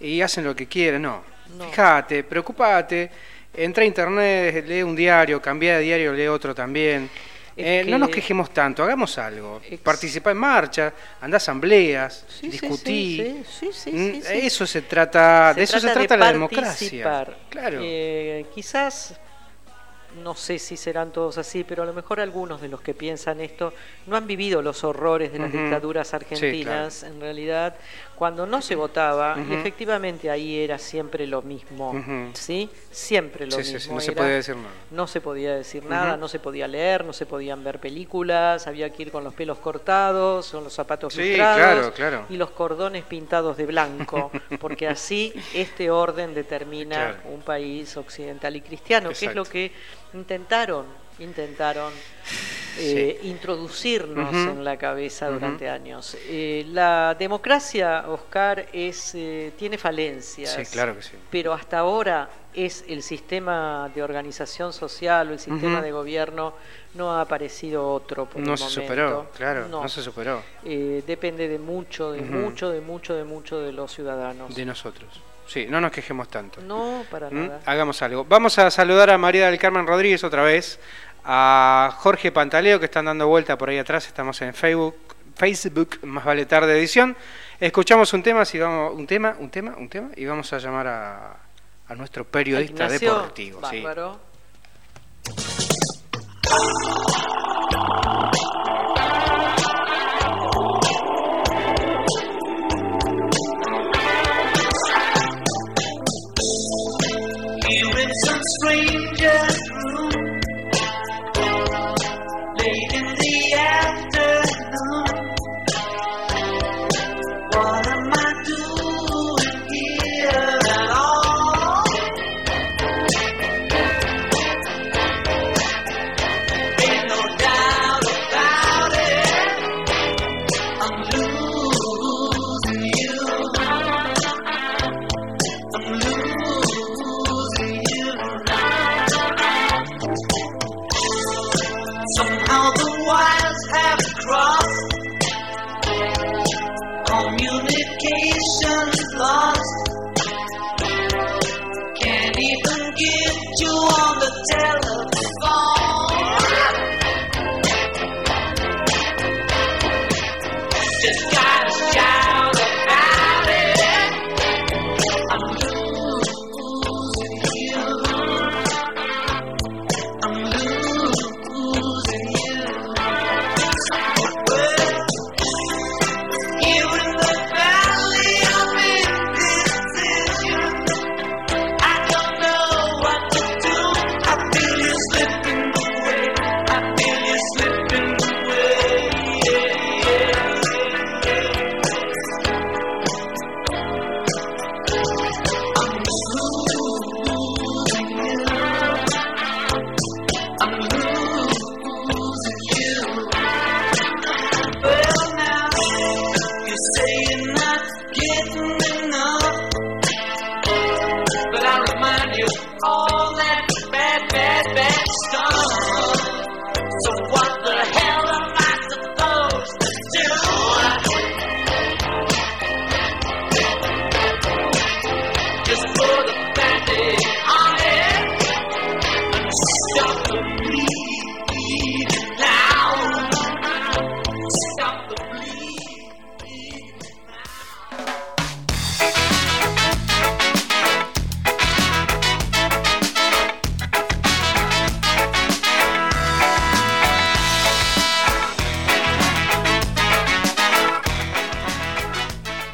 y hacen lo que quieren, no. No. Fíjate, preocupate, entra a internet, lee un diario, cambia de diario, lee otro también. Eh, No nos que- quejemos tanto, hagamos algo. Ex- Participa en marcha, anda a asambleas, Sí, discutí. sí, sí, sí, Mm, sí. Eso se trata, de eso se trata la democracia. Claro. Eh, quizás, no sé si serán todos así, pero a lo mejor algunos de los que piensan esto no han vivido los horrores de las dictaduras argentinas, en realidad, cuando no se votaba, y efectivamente ahí era siempre lo mismo. ¿sí? Siempre lo Sí, sí, mismo. sí, no se podía decir nada. No se podía decir nada, no se podía leer, no se podían ver películas, había que ir con los pelos cortados, con los zapatos claro, claro. y los cordones pintados de blanco, porque así este orden determina Claro. un país occidental y cristiano, que es lo que intentaron, intentaron eh, introducirnos en la cabeza durante años. Eh, la democracia, Oscar, es, eh, tiene falencias Sí, claro que sí. pero hasta ahora es el sistema de organización social o el sistema de gobierno no ha aparecido otro por No el se momento. superó, claro, no, No. se superó depende de mucho, de mucho, de mucho, de mucho de los ciudadanos. de nosotros. Sí, no nos quejemos tanto. No, para ¿Mm? nada. Hagamos algo. Vamos a saludar a María del Carmen Rodríguez otra vez, a Jorge Pantaleo que están dando vuelta por ahí atrás, estamos en Facebook, Facebook, más vale tarde edición. Escuchamos un tema, sigamos un tema, un tema, un tema y vamos a llamar a, a nuestro periodista Ignacio, deportivo. bárbaro.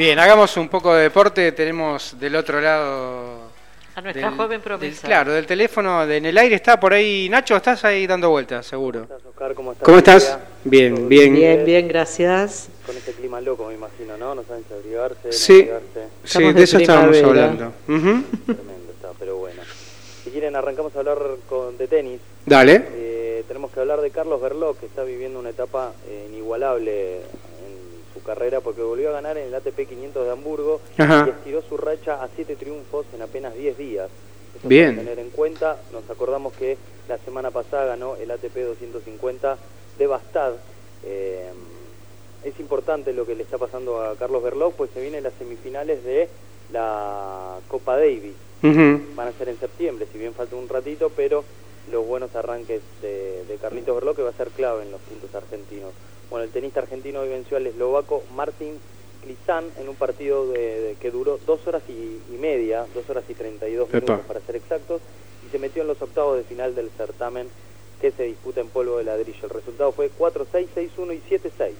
Bien, hagamos un poco de deporte. Tenemos del otro lado. A nuestra joven promesa. claro, del teléfono, de- en el aire está por ahí. Nacho, estás ahí dando vueltas, seguro. Oscar, ¿cómo estás? ¿Cómo estás? Buen día. Bien, bien. Bien, bien, gracias. Con este clima loco, me imagino, ¿no? No saben si abrigarse, no Sí, abrigarse. sí, de de eso estábamos hablando. Ujú. Tremendo está, pero bueno. Si quieren, arrancamos a hablar con, de tenis. Dale. Eh, tenemos que hablar de Carlos Berló, que está viviendo una etapa eh, inigualable su carrera, porque volvió a ganar en el ATP 500 de Hamburgo Ajá. y estiró su racha a siete triunfos en apenas 10 días. Eso Bien. tener en cuenta, nos acordamos que la semana pasada ganó el ATP 250 de Bastad. Eh, es importante lo que le está pasando a Carlos Berló, pues se vienen las semifinales de la Copa Davis van a ser en septiembre, si bien falta un ratito, pero los buenos arranques de, de Carlitos Berló que va a ser clave en los puntos argentinos. Bueno, el tenista argentino hoy venció al eslovaco Martin Klizan en un partido de, de- que duró dos horas y, y media, dos horas y 32 Epa. minutos para ser exactos, y se metió en los octavos de final del certamen que se disputa en polvo de ladrillo. El resultado fue 4-6, 6-1 y 7-6.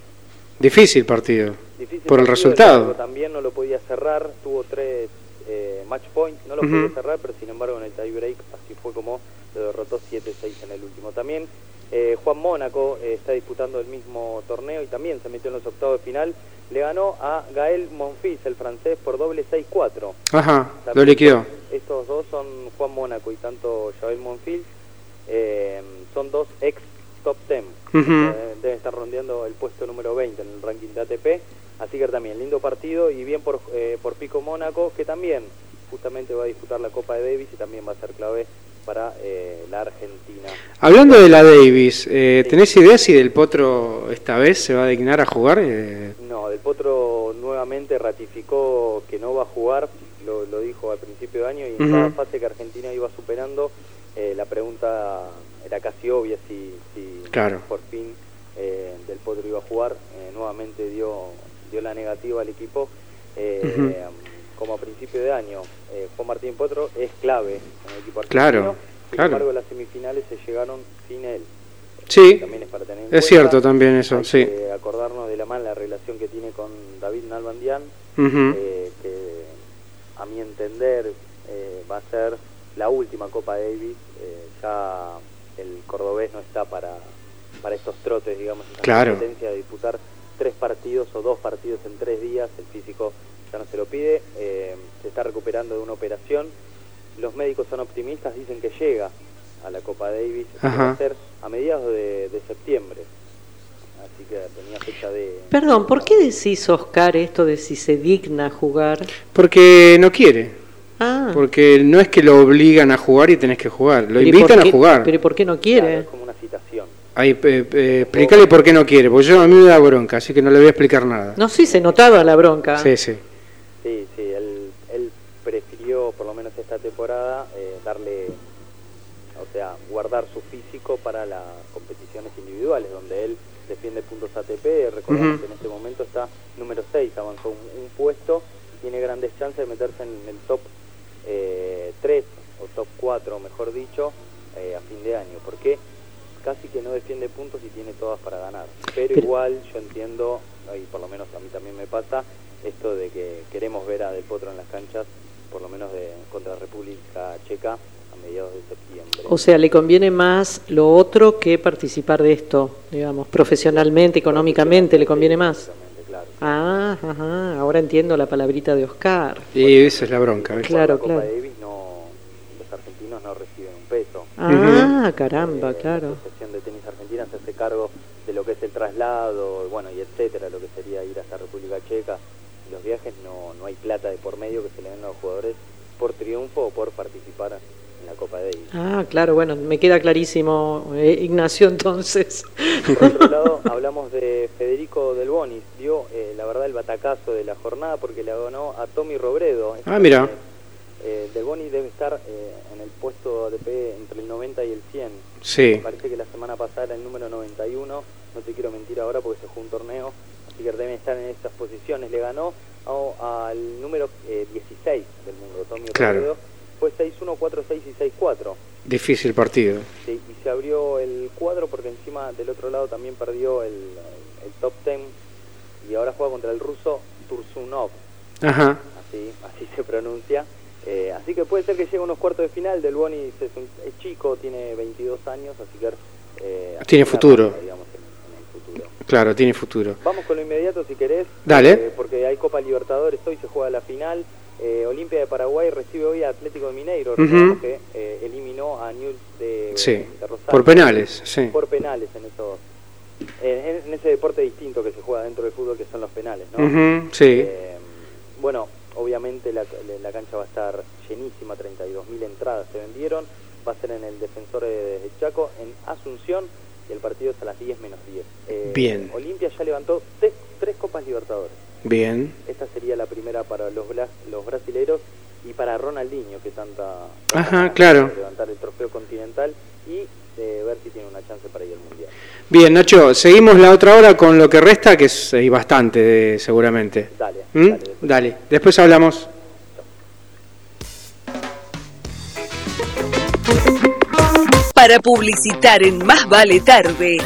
Difícil partido. Difícil Por el resultado. También no lo podía cerrar, tuvo tres eh, match points, no lo Ujú. podía cerrar, pero sin embargo en el tie break así fue como lo derrotó 7-6 en el último. También eh, Juan Mónaco eh, está disputando el mismo torneo y también se metió en los octavos de final. Le ganó a Gael Monfils, el francés, por doble 6-4. Ajá, lo liquidó. Estos dos son Juan Mónaco y tanto Joel Monfils. eh, son dos ex top 10. Ujú. Eh, deben estar rondeando el puesto número 20 en el ranking de ATP. Así que también, lindo partido y bien por, eh, por Pico Mónaco, que también justamente va a disputar la Copa de Davis y también va a ser clave para eh, la Argentina. Hablando de la Davis, eh, ¿tenés idea si Del Potro esta vez se va a dignar a jugar? Eh, No, Del Potro nuevamente ratificó que no va a jugar, lo, lo dijo al principio de año, y en cada fase que Argentina iba superando, eh, la pregunta era casi obvia si, si Claro. por fin eh, Del Potro iba a jugar. Eh, nuevamente dio, dio la negativa al equipo. Eh, Ujú. Como a principio de año, eh, Juan Martín Potro es clave en el equipo argentino. Claro, Sin claro. embargo, las semifinales se llegaron sin él. Sí, También es para tener en es cuenta. cierto también eso, Hay sí. que acordarnos de la mala relación que tiene con David Nalbandian, eh, que a mi entender eh, va a ser la última Copa Davis. eh, ya el cordobés no está para, para estos trotes, digamos, esa Claro. competencia de disputar tres partidos o dos partidos en tres días. El físico ya no se lo pide. eh, se está recuperando de una operación. Los médicos son optimistas, dicen que llega a la Copa Davis. que va Ajá. a ser a mediados de, de septiembre. Así que tenía fecha de... Perdón, ¿por qué decís, Oscar, esto de si se digna jugar? Porque no quiere. Ah, Porque no es que lo obligan a jugar y tenés que jugar, lo pero ¿y invitan a jugar. Pero ¿y por qué no Claro, quiere? es como una citación. Ahí, eh, eh, explícale por qué no quiere, porque yo a mí me da bronca, así que no le voy a explicar nada. No, sí, se notaba la bronca. Sí, sí, él, él prefirió, por lo menos esta temporada, eh, darle, o sea, guardar su físico para las competiciones individuales, donde él defiende puntos ATP. Recordamos Ujú. que en este momento está número 6, avanzó un, un puesto, tiene grandes chances de meterse en el top eh, 3 o top 4, mejor dicho, eh, a fin de año, porque casi que no defiende puntos y tiene todas para ganar. Pero, Pero- igual yo entiendo, y por lo menos a mí también me pasa, esto de que queremos ver a Del Potro en las canchas, por lo menos de contra República Checa a mediados de septiembre. O sea, le conviene más lo otro que participar de esto, digamos, profesionalmente, económicamente, le conviene más. Exactamente, claro. Ah, ajá, ahora entiendo la palabrita de Oscar. Y esa es la bronca. ¿ves? Claro, la Copa claro. Davis no, los argentinos no reciben un peso. Ah, caramba, Eh, claro. La Asociación de Tenis Argentina se hace cargo de lo que es el traslado, bueno, y etcétera, lo que sería ir hasta República Checa. Los viajes no, no hay plata de por medio que se le den a los jugadores por triunfo o por participar en la Copa Davis. Ah, claro, bueno, me queda clarísimo, eh, Ignacio, entonces. Por otro lado, hablamos de Federico Del Bonis. Dio, eh, la verdad, el batacazo de la jornada porque le ganó a Tommy Robredo. Ah, mira. Eh, Del Bonis debe estar eh, en el puesto ATP entre el 90 y el 100. Sí. Me parece que la semana pasada era el número 91. No te quiero mentir ahora porque se jugó un torneo. Así que deben estar en estas posiciones. Le ganó a- al número eh, 16 del mundo, Tommy Claro. Fue 6-1, 4-6 y 6-4. Difícil partido. Sí, y se abrió el cuadro porque encima del otro lado también perdió el, el top 10 y ahora juega contra el ruso Tursunov. Ajá. así, así se pronuncia. Eh, así que puede ser que llegue a unos cuartos de final. Del Boni es, un- es chico, tiene 22 años, así que... eh, Tiene futuro digamos, en- en el futuro. Claro, tiene futuro. Vamos con lo inmediato si querés. Dale. eh, porque hay Copa Libertadores, hoy se juega la final. Eh, Olimpia de Paraguay recibe hoy a Atlético de Mineiro, recordemos que eh, eliminó a Newell's de, Sí, de Rosario. por penales, sí. Por penales en esos en, en ese deporte distinto que se juega dentro del fútbol que son los penales, ¿no? Sí. Bueno, obviamente la, la cancha va a estar llenísima, 32.000 entradas se vendieron, va a ser en el Defensor de, de Chaco, en Asunción, el partido es a las 10 menos 10. Eh, Bien. Olimpia ya levantó tres, tres Copas Libertadores. Bien. Esta sería la primera para los, bla- los brasileros y para Ronaldinho, que tanta... Ajá, claro. Levantar el trofeo continental y ver si tiene una chance para ir al Mundial. Bien, Nacho, seguimos la otra hora con lo que resta, que es bastante, seguramente. Dale, ¿Mm? dale, después. Dale, después hablamos. Para publicitar en Más Vale Tarde.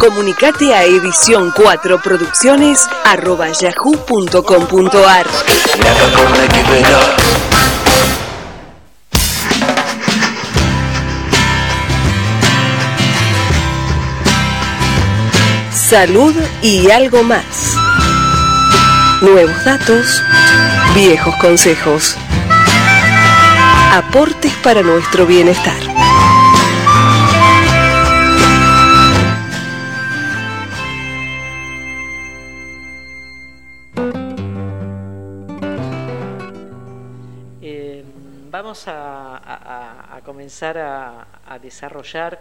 Comunicate a edición 4 producciones arroba yahoo.com.ar. Salud y algo más. Nuevos datos, viejos consejos. Aportes para nuestro bienestar. Eh, vamos a, comenzar a desarrollar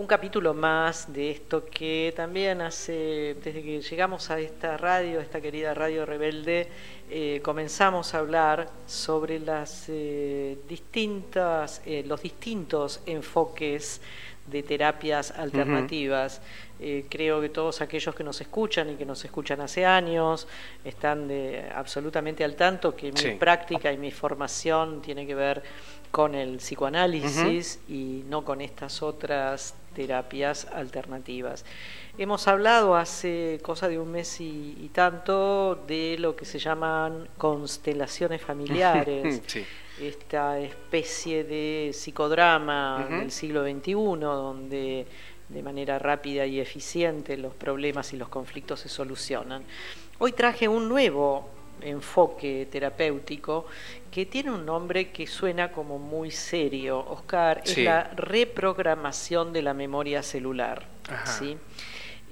un capítulo más de esto que también hace, desde que llegamos a esta radio, esta querida radio rebelde, eh, comenzamos a hablar sobre las eh, distintas, eh, los distintos enfoques de terapias alternativas. Eh, creo que todos aquellos que nos escuchan y que nos escuchan hace años están de- absolutamente al tanto que mi Sí. práctica y mi formación tiene que ver con el psicoanálisis y no con estas otras terapias alternativas. Hemos hablado hace cosa de un mes y, y tanto de lo que se llaman constelaciones familiares, Sí. esta especie de psicodrama del siglo XXI donde de manera rápida y eficiente los problemas y los conflictos se solucionan. Hoy traje un nuevo enfoque terapéutico que tiene un nombre que suena como muy serio, Oscar, Sí. es la reprogramación de la memoria celular. Ajá. ¿sí?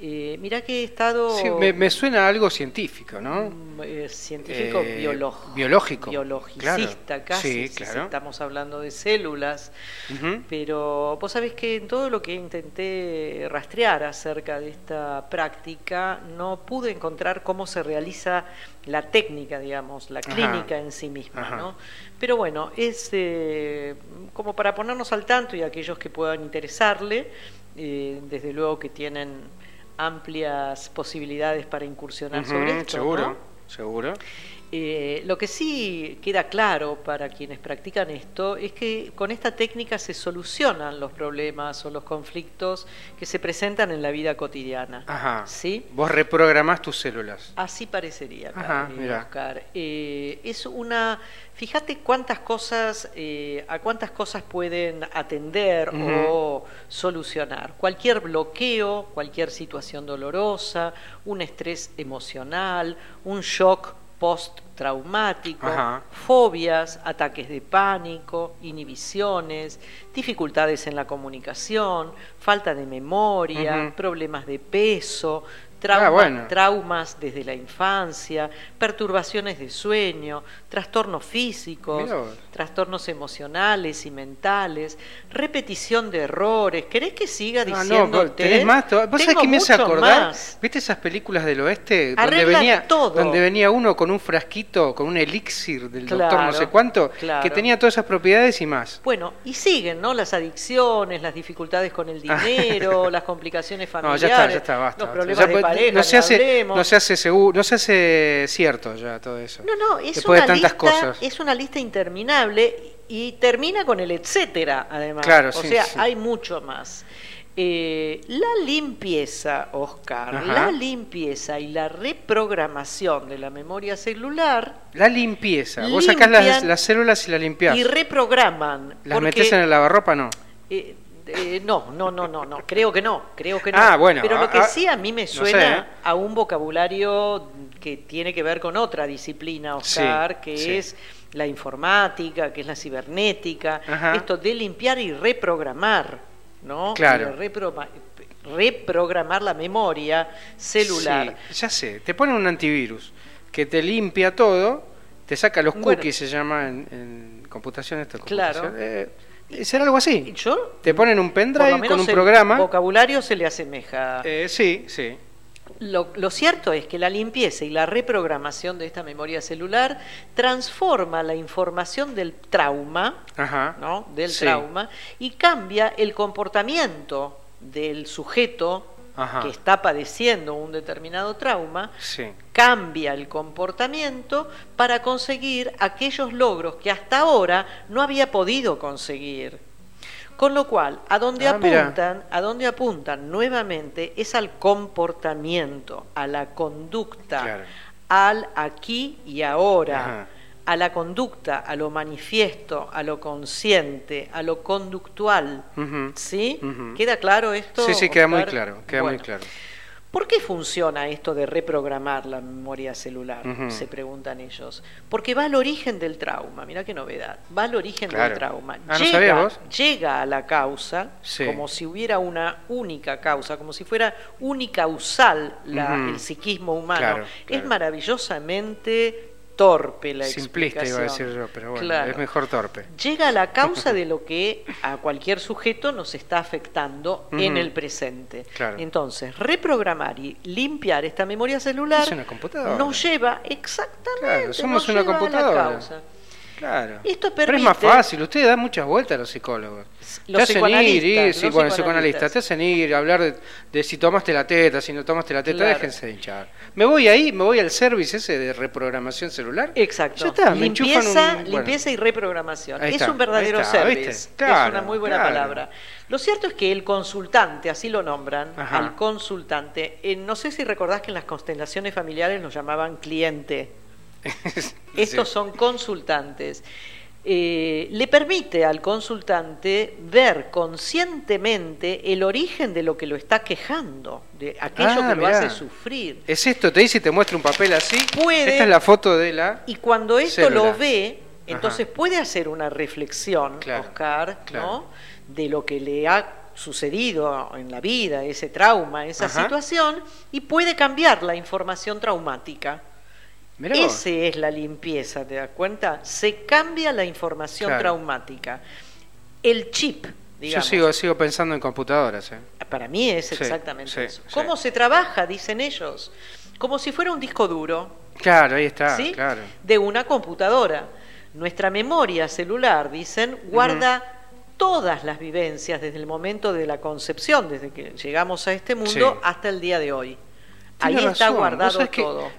Eh, mirá que he estado Sí, me, me suena a algo científico, ¿no? mm, eh, científico Eh, biológico. biológico, Biologicista claro. casi, Sí, si claro. estamos hablando de células. Pero vos sabés que en todo lo que intenté rastrear acerca de esta práctica, no pude encontrar cómo se realiza la técnica, digamos, la Ajá. clínica en sí misma. Ajá. ¿no? Pero bueno, es eh, como para ponernos al tanto y aquellos que puedan interesarle, desde luego que tienen amplias posibilidades para incursionar sobre esto. seguro, ¿no? seguro. Eh, lo que sí queda claro para quienes practican esto es que con esta técnica se solucionan los problemas o los conflictos que se presentan en la vida cotidiana. Ajá. ¿Sí? Vos reprogramás tus células. Así parecería, Ajá. Oscar. Eh, es una. Fíjate cuántas cosas, eh, a cuántas cosas pueden atender o solucionar. Cualquier bloqueo, cualquier situación dolorosa, un estrés emocional, un shock post-traumático, Ajá. fobias, ataques de pánico, inhibiciones, dificultades en la comunicación, falta de memoria, problemas de peso, trauma- Ah, bueno. traumas desde la infancia, perturbaciones de sueño, trastornos físicos, trastornos emocionales y mentales, repetición de errores. ¿Querés que siga Ah, no, diciendo tenés más. ¿Vos sabés Tengo qué me hace acordar? más. ¿Viste esas películas del oeste? Donde venía, todo. donde venía uno con un frasquito, con un elixir del doctor no sé cuánto, claro. que tenía todas esas propiedades y más. Bueno, y siguen, ¿no? Las adicciones, las dificultades con el dinero, las complicaciones No, familiares, ya está, ya está, basta. los problemas Ya de pareja, no se hace, hablemos. no se hace seguro, no se hace cierto ya todo eso. No, no, es Después una de tantas lista, cosas. es una lista interminable y termina con el etcétera, además. Claro, o sí, sea, sí. hay mucho más. Eh, la limpieza, Oscar, Ajá. la limpieza y la reprogramación de la memoria celular La limpieza. Vos sacás las, las células y las limpiás. y reprograman. ¿Las metés en el lavarropa? No. Eh, eh, no, no, no, no, no, creo que no, creo que no. Ah, bueno, Pero ah, lo que ah, sí a mí me no suena sé, ¿eh? a un vocabulario que tiene que ver con otra disciplina, Oscar, Sí, que sí. es la informática, que es la cibernética, Ajá. esto de limpiar y reprogramar, ¿no? Claro. Reprogramar la memoria celular. Sí, ya sé. Te ponen un antivirus que te limpia todo, te saca los Bueno. cookies, se llama en, en computación esto. Claro. computación. Eh, ¿Será algo así? Yo, Te ponen un pendrive con un el programa. vocabulario se le asemeja. Eh, sí, sí. Lo, lo cierto es que la limpieza y la reprogramación de esta memoria celular transforma la información del trauma, Ajá. ¿no? del Sí. trauma, y cambia el comportamiento del sujeto Ajá. que está padeciendo un determinado trauma, Sí. cambia el comportamiento para conseguir aquellos logros que hasta ahora no había podido conseguir. Con lo cual, a donde Ah, mira. apuntan, a donde apuntan nuevamente es al comportamiento, a la conducta, Claro. al aquí y ahora, Ajá. A la conducta, a lo manifiesto, a lo consciente, a lo conductual. ¿Sí? ¿Queda claro esto? Sí, sí, queda muy claro. Queda muy claro. ¿Por qué funciona esto de reprogramar la memoria celular? Se preguntan ellos. Porque va al origen del trauma, mira qué novedad. Va al origen Claro. del trauma. Ah, ¿no sabías vos? llega a la causa Sí. como si hubiera una única causa, como si fuera unicausal la, el psiquismo humano. Claro, Es maravillosamente torpe la Simplista iba a explicación. decir yo, pero bueno, Claro. es mejor torpe. Llega a la causa de lo que a cualquier sujeto nos está afectando en el presente. Claro. Entonces, reprogramar y limpiar esta memoria celular Es una computadora. nos lleva exactamente. Claro, somos nos una lleva a la computadora. causa. Claro. Esto Pero es más fácil, ustedes dan muchas vueltas a los psicólogos. Los te hacen ir, sí, los bueno, psicoanalistas. te hacen ir, hablar de, de si tomaste la teta, si no tomaste la teta, Claro. déjense de hinchar. Me voy ahí, me voy al service ese de reprogramación celular. Exacto. Ya está, me enchufan limpieza, un- bueno. limpieza y reprogramación. Es un verdadero está, service. Claro, es una muy buena claro. palabra. Lo cierto es que el consultante, así lo nombran, Ajá. al consultante, eh, no sé si recordás que en las constelaciones familiares los llamaban cliente. Estos son consultantes. Eh, le permite al consultante ver conscientemente el origen de lo que lo está quejando, de aquello Ah, que lo mirá. hace sufrir. Es esto, te dice y te muestra un papel así. Puede- Esta es la foto de la. Y cuando esto Célula. lo ve, entonces puede hacer una reflexión, Claro, Oscar, claro. ¿no? de lo que le ha sucedido en la vida, ese trauma, esa Ajá. situación, y puede cambiar la información traumática. Mirá vos. Ese es la limpieza, ¿te das cuenta? Se cambia la información Claro. traumática. El chip, Yo digamos. sigo, sigo pensando en computadoras. ¿eh? Para mí es exactamente sí, eso. sí. ¿Cómo se trabaja? Dicen ellos. Como si fuera un disco duro. Claro, ahí está, ¿sí? claro. de una computadora. Nuestra memoria celular, dicen, guarda todas las vivencias desde el momento de la concepción, desde que llegamos a este mundo hasta el día de hoy. Tiene Ahí está razón. Guardado todo.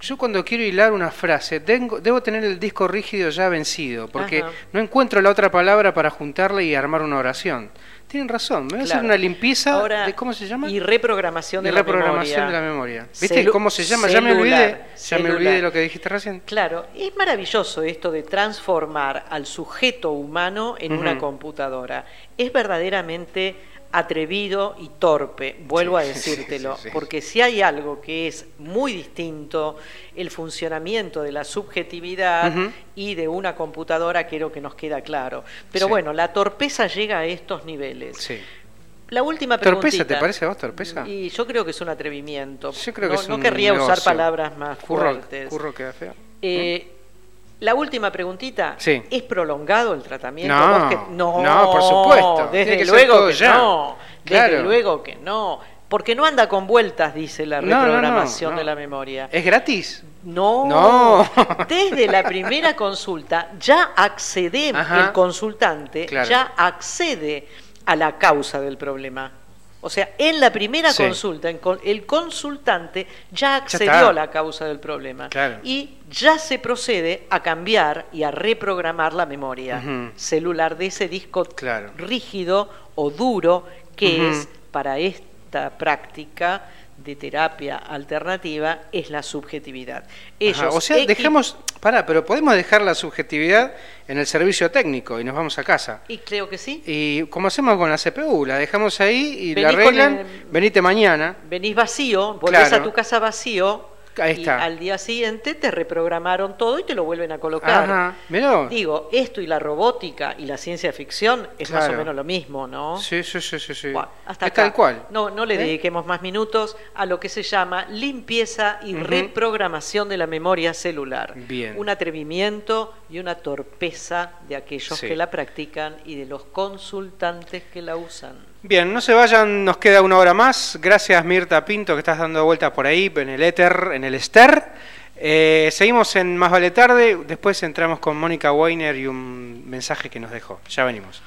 Yo cuando quiero hilar una frase, tengo, debo tener el disco rígido ya vencido, porque Ajá. no encuentro la otra palabra para juntarla y armar una oración. Tienen razón, me voy a hacer una limpieza Ahora, de cómo se llama Y reprogramación de de, reprogramación la de la memoria. memoria. ¿Viste Celu- cómo se llama? Ya me olvidé, ya me olvidé de lo que dijiste recién. Claro, es maravilloso esto de transformar al sujeto humano en una computadora. Es verdaderamente atrevido y torpe, vuelvo Sí, a decírtelo, sí, sí. porque si hay algo que es muy distinto, el funcionamiento de la subjetividad y de una computadora, creo que nos queda claro. Pero bueno, la torpeza llega a estos niveles. Sí. La última pregunta. ¿Torpeza te parece a vos, torpeza? Y yo creo que es un atrevimiento. Yo creo no, que es no un querría usar palabras más Curro, fuertes. curro queda feo. Eh, la última preguntita. Sí. ¿Es prolongado el tratamiento? No, Vos que- no, no, por supuesto. Desde que luego que ya. no. Claro. Desde luego que no. Porque no anda con vueltas, dice la no, reprogramación no. de la memoria. ¿Es gratis? No, No. desde la primera consulta ya accede Ajá. el consultante, Claro. ya accede a la causa del problema. O sea, en la primera Sí. consulta, el consultante ya accedió a la causa del problema Claro. y ya se procede a cambiar y a reprogramar la memoria celular de ese disco Claro. rígido o duro que es para esta práctica de terapia alternativa es la subjetividad. Ellos Ajá, o sea, dejemos, pará, pero podemos dejar la subjetividad en el servicio técnico y nos vamos a casa. y creo que sí. Y como hacemos con la CPU, la dejamos ahí y la arreglan, el- venite mañana. Venís vacío, volvés Claro. a tu casa vacío Ahí y al día siguiente te reprogramaron todo y te lo vuelven a colocar. Ajá, mirá. Digo, esto y la robótica y la ciencia ficción es más o menos lo mismo, ¿no? Sí, sí, sí, sí. sí. Bueno, hasta es acá. tal cual. No, no le ¿Eh? dediquemos más minutos a lo que se llama limpieza y reprogramación de la memoria celular. Bien. Un atrevimiento y una torpeza de aquellos Sí. que la practican y de los consultantes que la usan. Bien, no se vayan, nos queda una hora más. Gracias Mirta Pinto que estás dando vueltas por ahí en el éter, en el Ester. Eh, seguimos en Más Vale Tarde, después entramos con Mónica Weiner y un mensaje que nos dejó. Ya venimos.